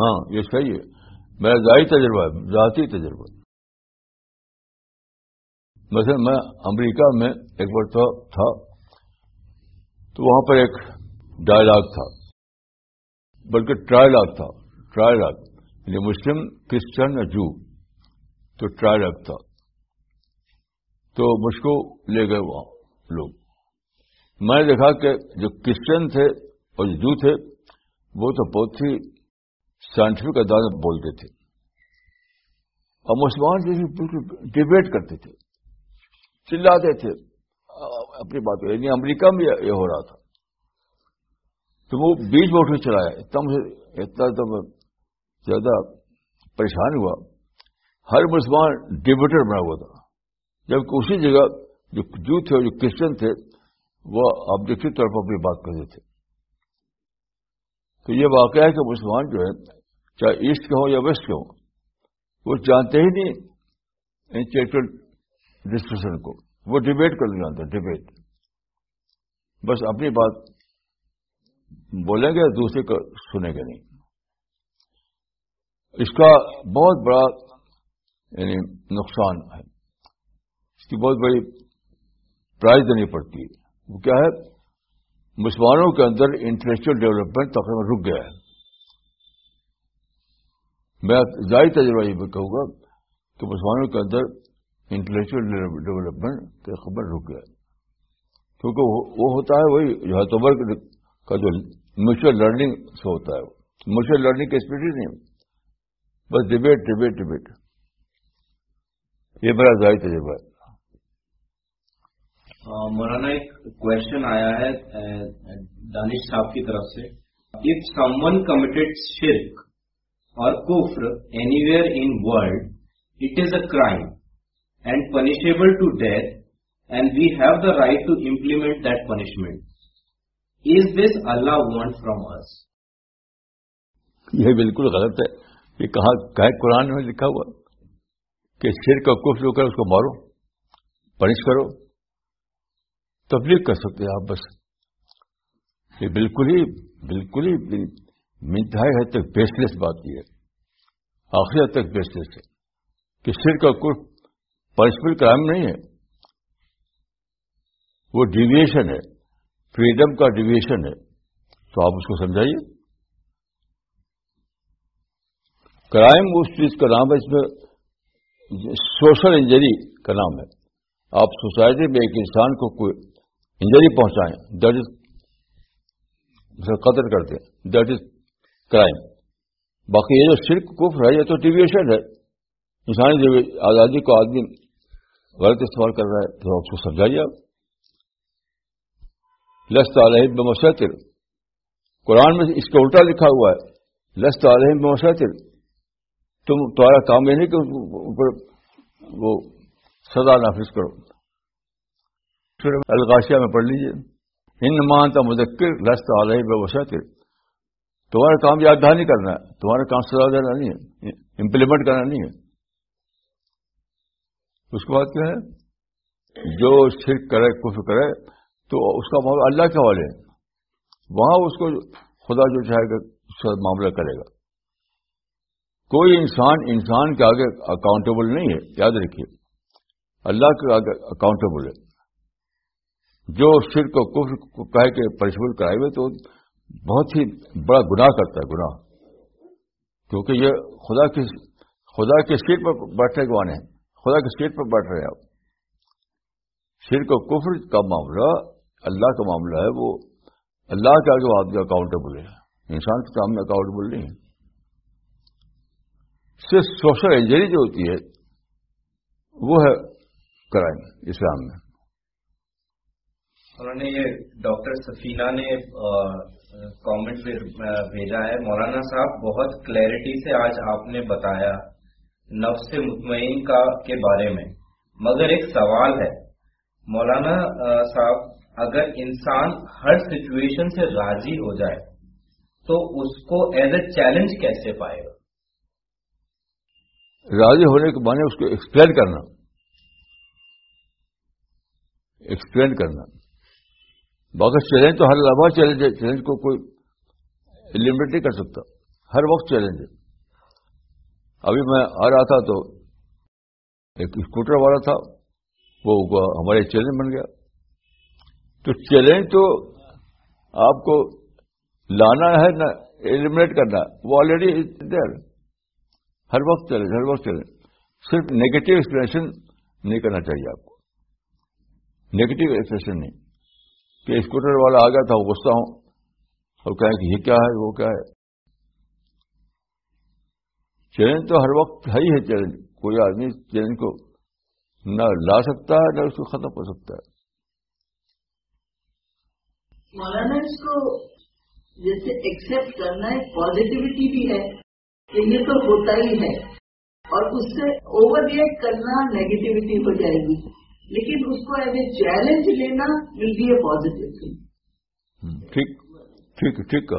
ہاں یہ صحیح ہے۔ میرا ذاتی تجربہ ہے، ذاتی تجربہ مثلا میں امریکہ میں ایک بار تھا، تو وہاں پر ایک ڈائلاگ تھا۔ بلکہ ٹرائلاگ تھا ٹرائلاگ یعنی مسلم کرسچن جو تو ٹرائلاگ تھا۔ تو مجھ کو لے گئے وہاں لوگ۔ میں نے دیکھا کہ جو کرسچن تھے اور جو تھے، وہ تو بہت ہی سائنٹیفک انداز میں بولتے تھے اور مسلمان جیسے بالکل ڈبیٹ کرتے تھے، چلاتے تھے۔ اپنی بات یعنی امریکہ میں یہ ہو رہا تھا۔ تو وہ بیچ میں اٹھ کے چلایا۔ اتنا مجھے، اتنا تو زیادہ پریشان ہوا۔ ہر مسلمان ڈبیٹر بنا ہوا تھا۔ جبکہ اسی جگہ جو جو تھے اور جو کرسچن تھے، وہ آبجیکٹو طور پر اپنی بات کرتے تھے۔ تو یہ واقعہ ہے کہ مسلمان جو ہے، چاہے ایسٹ کے ہوں یا ویسٹ کے ہوں، وہ جانتے ہی نہیں انٹلیکچل ڈسکشن کو۔ وہ ڈبیٹ کرنا جانتے ہیں ڈبیٹ بس اپنی بات بولیں گے، دوسرے کو سنیں گے نہیں۔ اس کا بہت بڑا یعنی نقصان ہے۔ اس کی بہت بڑی پرائز دینی پڑتی ہے۔ وہ کیا ہے؟ مسلمانوں کے اندر انٹلیکچل ڈیولپمنٹ تقریباً رک گیا ہے۔ میں ظاہر تجربہ یہ کہوں گا کہ مسلمانوں کے اندر انٹلیکچل ڈیولپمنٹ تقریباً رک گیا ہے۔ کیونکہ وہ ہوتا ہے وہی جو کا جو میوچل لرننگ سے ہوتا ہے۔ میوچل لرننگ کا اسپیڈ ہی نہیں بس ڈبیٹ ڈبیٹ ڈبیٹ۔ یہ میرا ظاہر تجربہ ہے۔ مولانا، ایک کوشچن آیا ہے دانش صاحب کی طرف سے۔ اف سم ون کمیٹیڈ شرک اور کفر anywhere in world it is a crime and punishable to death and we have the right to implement that punishment as this Allah want from us یہ بالکل غلط ہے۔ یہ کہاں کہ قرآن میں لکھا ہوا کہ شرک کا کفر ہو کر اس کو مارو پنش کرو۔ تبلیغ کر سکتے ہیں آپ، بس۔ یہ بالکل ہی بالکل ہی منتہائی حد تک بیس لیس بات کی ہے۔ آخری حد تک بیس لیس ہے۔ کہ سر کا کوئی پنشمنٹ کرائم نہیں ہے۔ وہ ڈیویشن ہے۔ فریڈم کا ڈیویشن ہے۔ تو آپ اس کو سمجھائیے۔ کرائم اس چیز کا نام ہے، اس میں سوشل انجری کا نام ہے۔ آپ سوسائٹی میں ایک انسان کو کوئی انجری پہنچائیں۔ دیٹ از قدر کرتے ہیں دیٹ از کرائم باقی یہ جو شرک، کفر ہے، یہ تو ڈیویشن ہے۔ انسانی آزادی کو آدمی غلط استعمال کر رہا ہے، تو آپ کو سمجھائیے آپ۔ لست علیہ بمسطر قرآن میں اس کا الٹا لکھا ہوا ہے۔ لست علیہ بمسطر تم، تمہارا کام یہ نہیں کہ اوپر وہ سزا نافذ کرو۔ پھر الغاشیہ میں پڑھ لیجیے ان مانتا مذکر، لست علیہ بمسطر تمہارا کام یاد دہانی کرنا ہے تمہارا کام سزا دینا نہیں ہے امپلیمنٹ کرنا نہیں ہے۔ اس کے بعد کیا ہے؟ جو شرک کرے کف کرے، تو اس کا معاملہ اللہ کے حوالے ہے۔ وہاں اس کو خدا جو چاہے گا، اس کا معاملہ کرے گا۔ کوئی انسان انسان کے آگے اکاؤنٹیبل نہیں ہے، یاد رکھیے۔ اللہ کے آگے اکاؤنٹیبل ہے۔ جو شرک کو کف کو کہہ کے پریشبل کرائے ہوئے تو بہت ہی بڑا گناہ کرتا ہے، گناہ۔ کیونکہ یہ خدا کی خدا کے سیٹ پر بیٹھنے کے وانے ہیں۔ خدا کے سیٹ پر بیٹھ رہے ہیں۔ آپ شرک و کفر کا معاملہ اللہ کا معاملہ ہے، وہ اللہ کے آگے آپ اکاؤنٹیبل ہے انسان کے سامنے اکاؤنٹیبل نہیں ہے صرف سوشل انجری جو ہوتی ہے، وہ ہے کرائم اسلام میں۔ انہوں نے یہ ڈاکٹر سفینہ نے کامنٹ بھیجا ہے۔ مولانا صاحب، بہت کلیئرٹی سے آج آپ نے بتایا نفس مطمئن کا کے بارے میں۔ مگر ایک سوال ہے۔ مولانا صاحب، اگر انسان ہر سچویشن سے راضی ہو جائے، تو اس کو ایز اے چیلنج کیسے پائے گا؟ راضی ہونے کے معنی اس کو ایکسپلین کرنا۔ ایکسپلین کرنا۔ باقی چیلنج تو ہر لمحہ چیلنج ہے چیلنج کو کوئی لمٹ نہیں کر سکتا۔ ہر وقت چیلنج ہے۔ ابھی میں آ رہا تھا تو ایک اسکوٹر والا تھا، وہ ہمارے چیلنج بن گیا۔ تو چیلنج تو آپ کو لانا ہے نہ ایلیمنیٹ کرنا، وہ آلریڈی دیر ہر وقت چیلنج، ہر وقت چیلنج۔ صرف نیگیٹو ایکسپریشن نہیں کرنا چاہیے آپ کو۔ نیگیٹو ایکسپریشن نہیں۔ کہ اسکوٹر والا آ گیا تھا، وہ غصہ ہوں۔ اور کہیں کہ یہ کیا ہے، وہ کیا ہے؟ چیلنج تو ہر وقت ہے ہی ہے چیلنج۔ کوئی آدمی چیلنج کو نہ لا سکتا ہے، نہ اس کو ختم کر سکتا ہے۔ مولانا، اس کو جیسے ایکسپٹ کرنا ہے پازیٹیوٹی بھی ہے کہ یہ تو ہوتا ہی ہے، اور اس سے اوور ریئیکٹ کرنا نیگیٹیوٹی ہو جائے گی۔ لیکن اس کو ایز اے چیلنج لینا will be a positive thing ٹھیک ٹھیک ٹھیک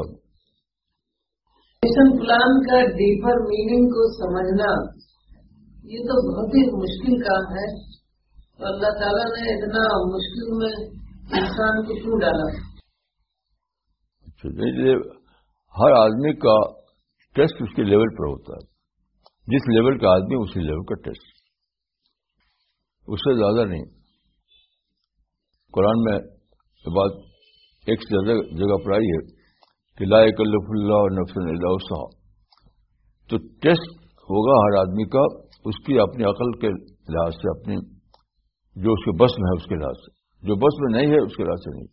مشن پلان کا ڈیپر میننگ کو سمجھنا یہ تو بہت ہی مشکل کام ہے۔ اللہ تعالیٰ نے اتنا مشکل میں انسان کو کیوں ڈالا؟ ہر آدمی کا ٹیسٹ اس کے لیول پر ہوتا ہے۔ جس لیول کا آدمی اسی لیول کا ٹیسٹ اس سے زیادہ نہیں۔ قرآن میں بات ایک سے زیادہ جگہ پر آئی ہے کہ لا کلف اللہ نفس اللہ تو ٹیسٹ ہوگا ہر آدمی کا اس کی اپنی عقل کے لحاظ سے، اپنی جو اس کے بس میں ہے اس کے لحاظ سے۔ جو بس میں نہیں ہے اس کے لحاظ سے نہیں۔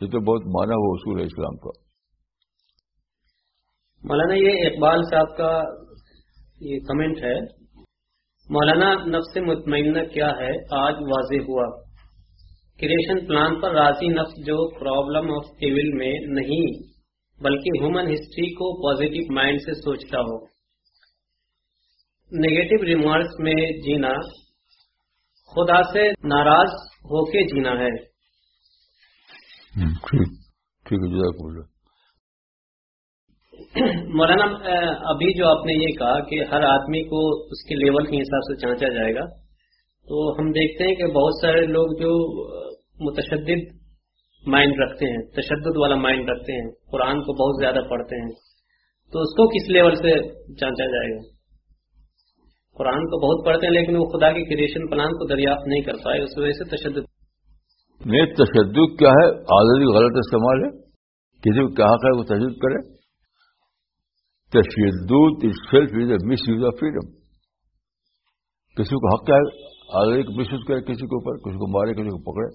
یہ تو بہت مانا ہوا اصول ہے اسلام کا۔ مولانا، یہ اقبال صاحب کا یہ کمنٹ ہے۔ مولانا نفس مطمئنہ کیا ہے؟ آج واضح ہوا۔ کریشن پلان پر راضی نفس جو پرابلم آف ایول میں نہیں، بلکہ ہیومن ہسٹری کو پازیٹو مائنڈ سے سوچتا ہو۔ نیگیٹو ریمارکس میں جینا، خدا سے ناراض ہو کے جینا ہے۔ [clears throat] مولانا ابھی جو آپ نے یہ کہا کہ ہر آدمی کو اس کے لیول کے حساب سے چانچا جائے گا، تو ہم دیکھتے ہیں کہ بہت سارے لوگ جو متشدد مائنڈ رکھتے ہیں، تشدد والا مائنڈ رکھتے ہیں، قرآن کو بہت زیادہ پڑھتے ہیں، تو اس کو کس لیول سے جانچا جائے گا؟ قرآن کو بہت پڑھتے ہیں، لیکن وہ خدا کے کریشن پلان کو دریافت نہیں کر پائے، اس وجہ سے تشدد۔ نہیں، تشدد کیا ہے؟ آزادی غلط استعمال ہے؟ کسی کو کیا ہے وہ تشدد کرے؟ تشدد is self is a misuse of freedom کسی کو حق کیا ہے آزادی کو محسوس کرے کسی کے اوپر، کسی کو مارے، کسی کو پکڑے،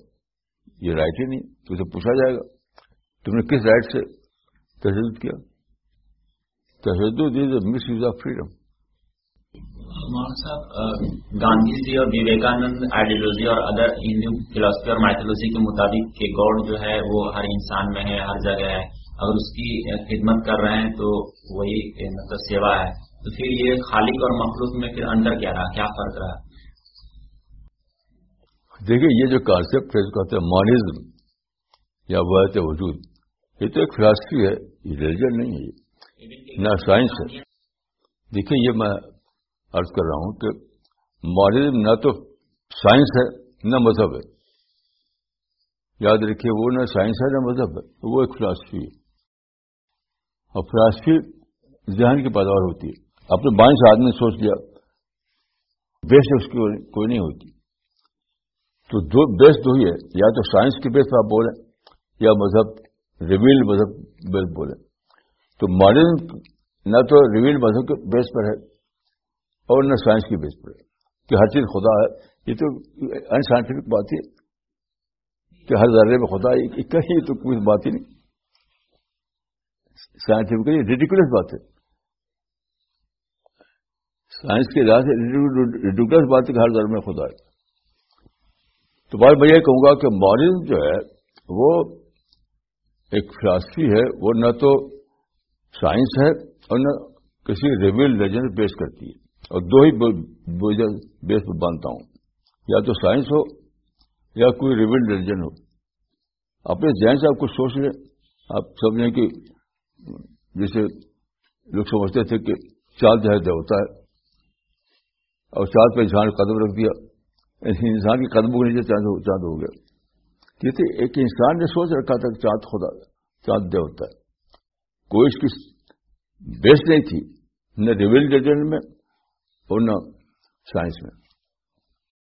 یہ رائٹ ہی نہیں، تو اسے پوچھا جائے گا، تم نے کس رائٹ سے تشدد کیا؟ تشدد is a misuse of freedom صاحب گاندھی جی اور وویکانند آئیڈیولوجی اور ادر ہندو فلاسفی اور مائتھولوجی کے مطابق کہ گاڈ جو ہے وہ ہر انسان میں ہے، ہر جگہ ہے۔ اگر اس کی خدمت کر رہے ہیں تو وہی مطلب سیوا ہے۔ تو پھر یہ خالق اور مخلوق میں پھر اندر کیا رہا؟ کیا فرق رہا؟ دیکھیے، یہ جو کانسیپٹ ہے کہتے ہیں مانزم یا وحت وجود۔ یہ تو ایک فلاسفی ہے، یہ ریلیجن نہیں ہے نہ سائنس ہے۔ دیکھیے، یہ میں عرض کر رہا ہوں کہ ماڈرن نہ تو سائنس ہے، نہ مذہب ہے۔ یاد رکھیے، وہ نہ سائنس ہے، نہ مذہب ہے۔ وہ ایک فلاسفی ہے۔ اور فلاسفی ذہن کی پیداوار ہوتی ہے۔ اپنے بائیں سے آدمی سوچ لیا بیس اس کی کوئی نہیں ہوتی۔ تو دو بیس دو ہی ہے، یا تو سائنس کے بیس آپ بولیں، یا مذہب ریویل مذہب بیس بولیں۔ تو ماڈرن نہ تو ریویل مذہب کے بیس پر ہے، اور نہ سائنس کی بیس پر ہے۔ کہ ہر چیز خدا ہے، یہ تو ان سائنٹیفک بات ہے۔ کہ ہر ذرے میں خدا ہے کہیں تو کوئی بات ہی نہیں۔ سائنٹیفکلی ریڈیکولس بات ہے سائنس کے لحاظ سے ریڈیکولس بات ہے کہ ہر ذرے میں خدا ہے تو بات میں یہ کہوں گا کہ ماڈرن جو ہے وہ ایک فلاسفی ہے وہ نہ تو سائنس ہے اور نہ کسی ریویل لیجنڈ پیش کرتی ہے اور دو ہی بیس پہ باندھتا ہوں یا تو سائنس ہو یا کوئی ریویل ریلیجن ہو اپنے ذہن سے آپ کچھ سوچ لیں آپ سمجھیں کہ جیسے لوگ سمجھتے تھے کہ چاند جو ہے ہوتا ہے، اور چاند پہ انسان قدم رکھ دیا۔ انسان کے قدموں کے نیچے چاند چاند ہو گیا۔ کہتے ایک انسان نے سوچ رکھا تھا کہ چاند خدا چاند دہ ہوتا ہے۔ کوئی اس کی بیس نہیں تھی، نہ ریویل ریلیجن میں اور نہ سائنس میں۔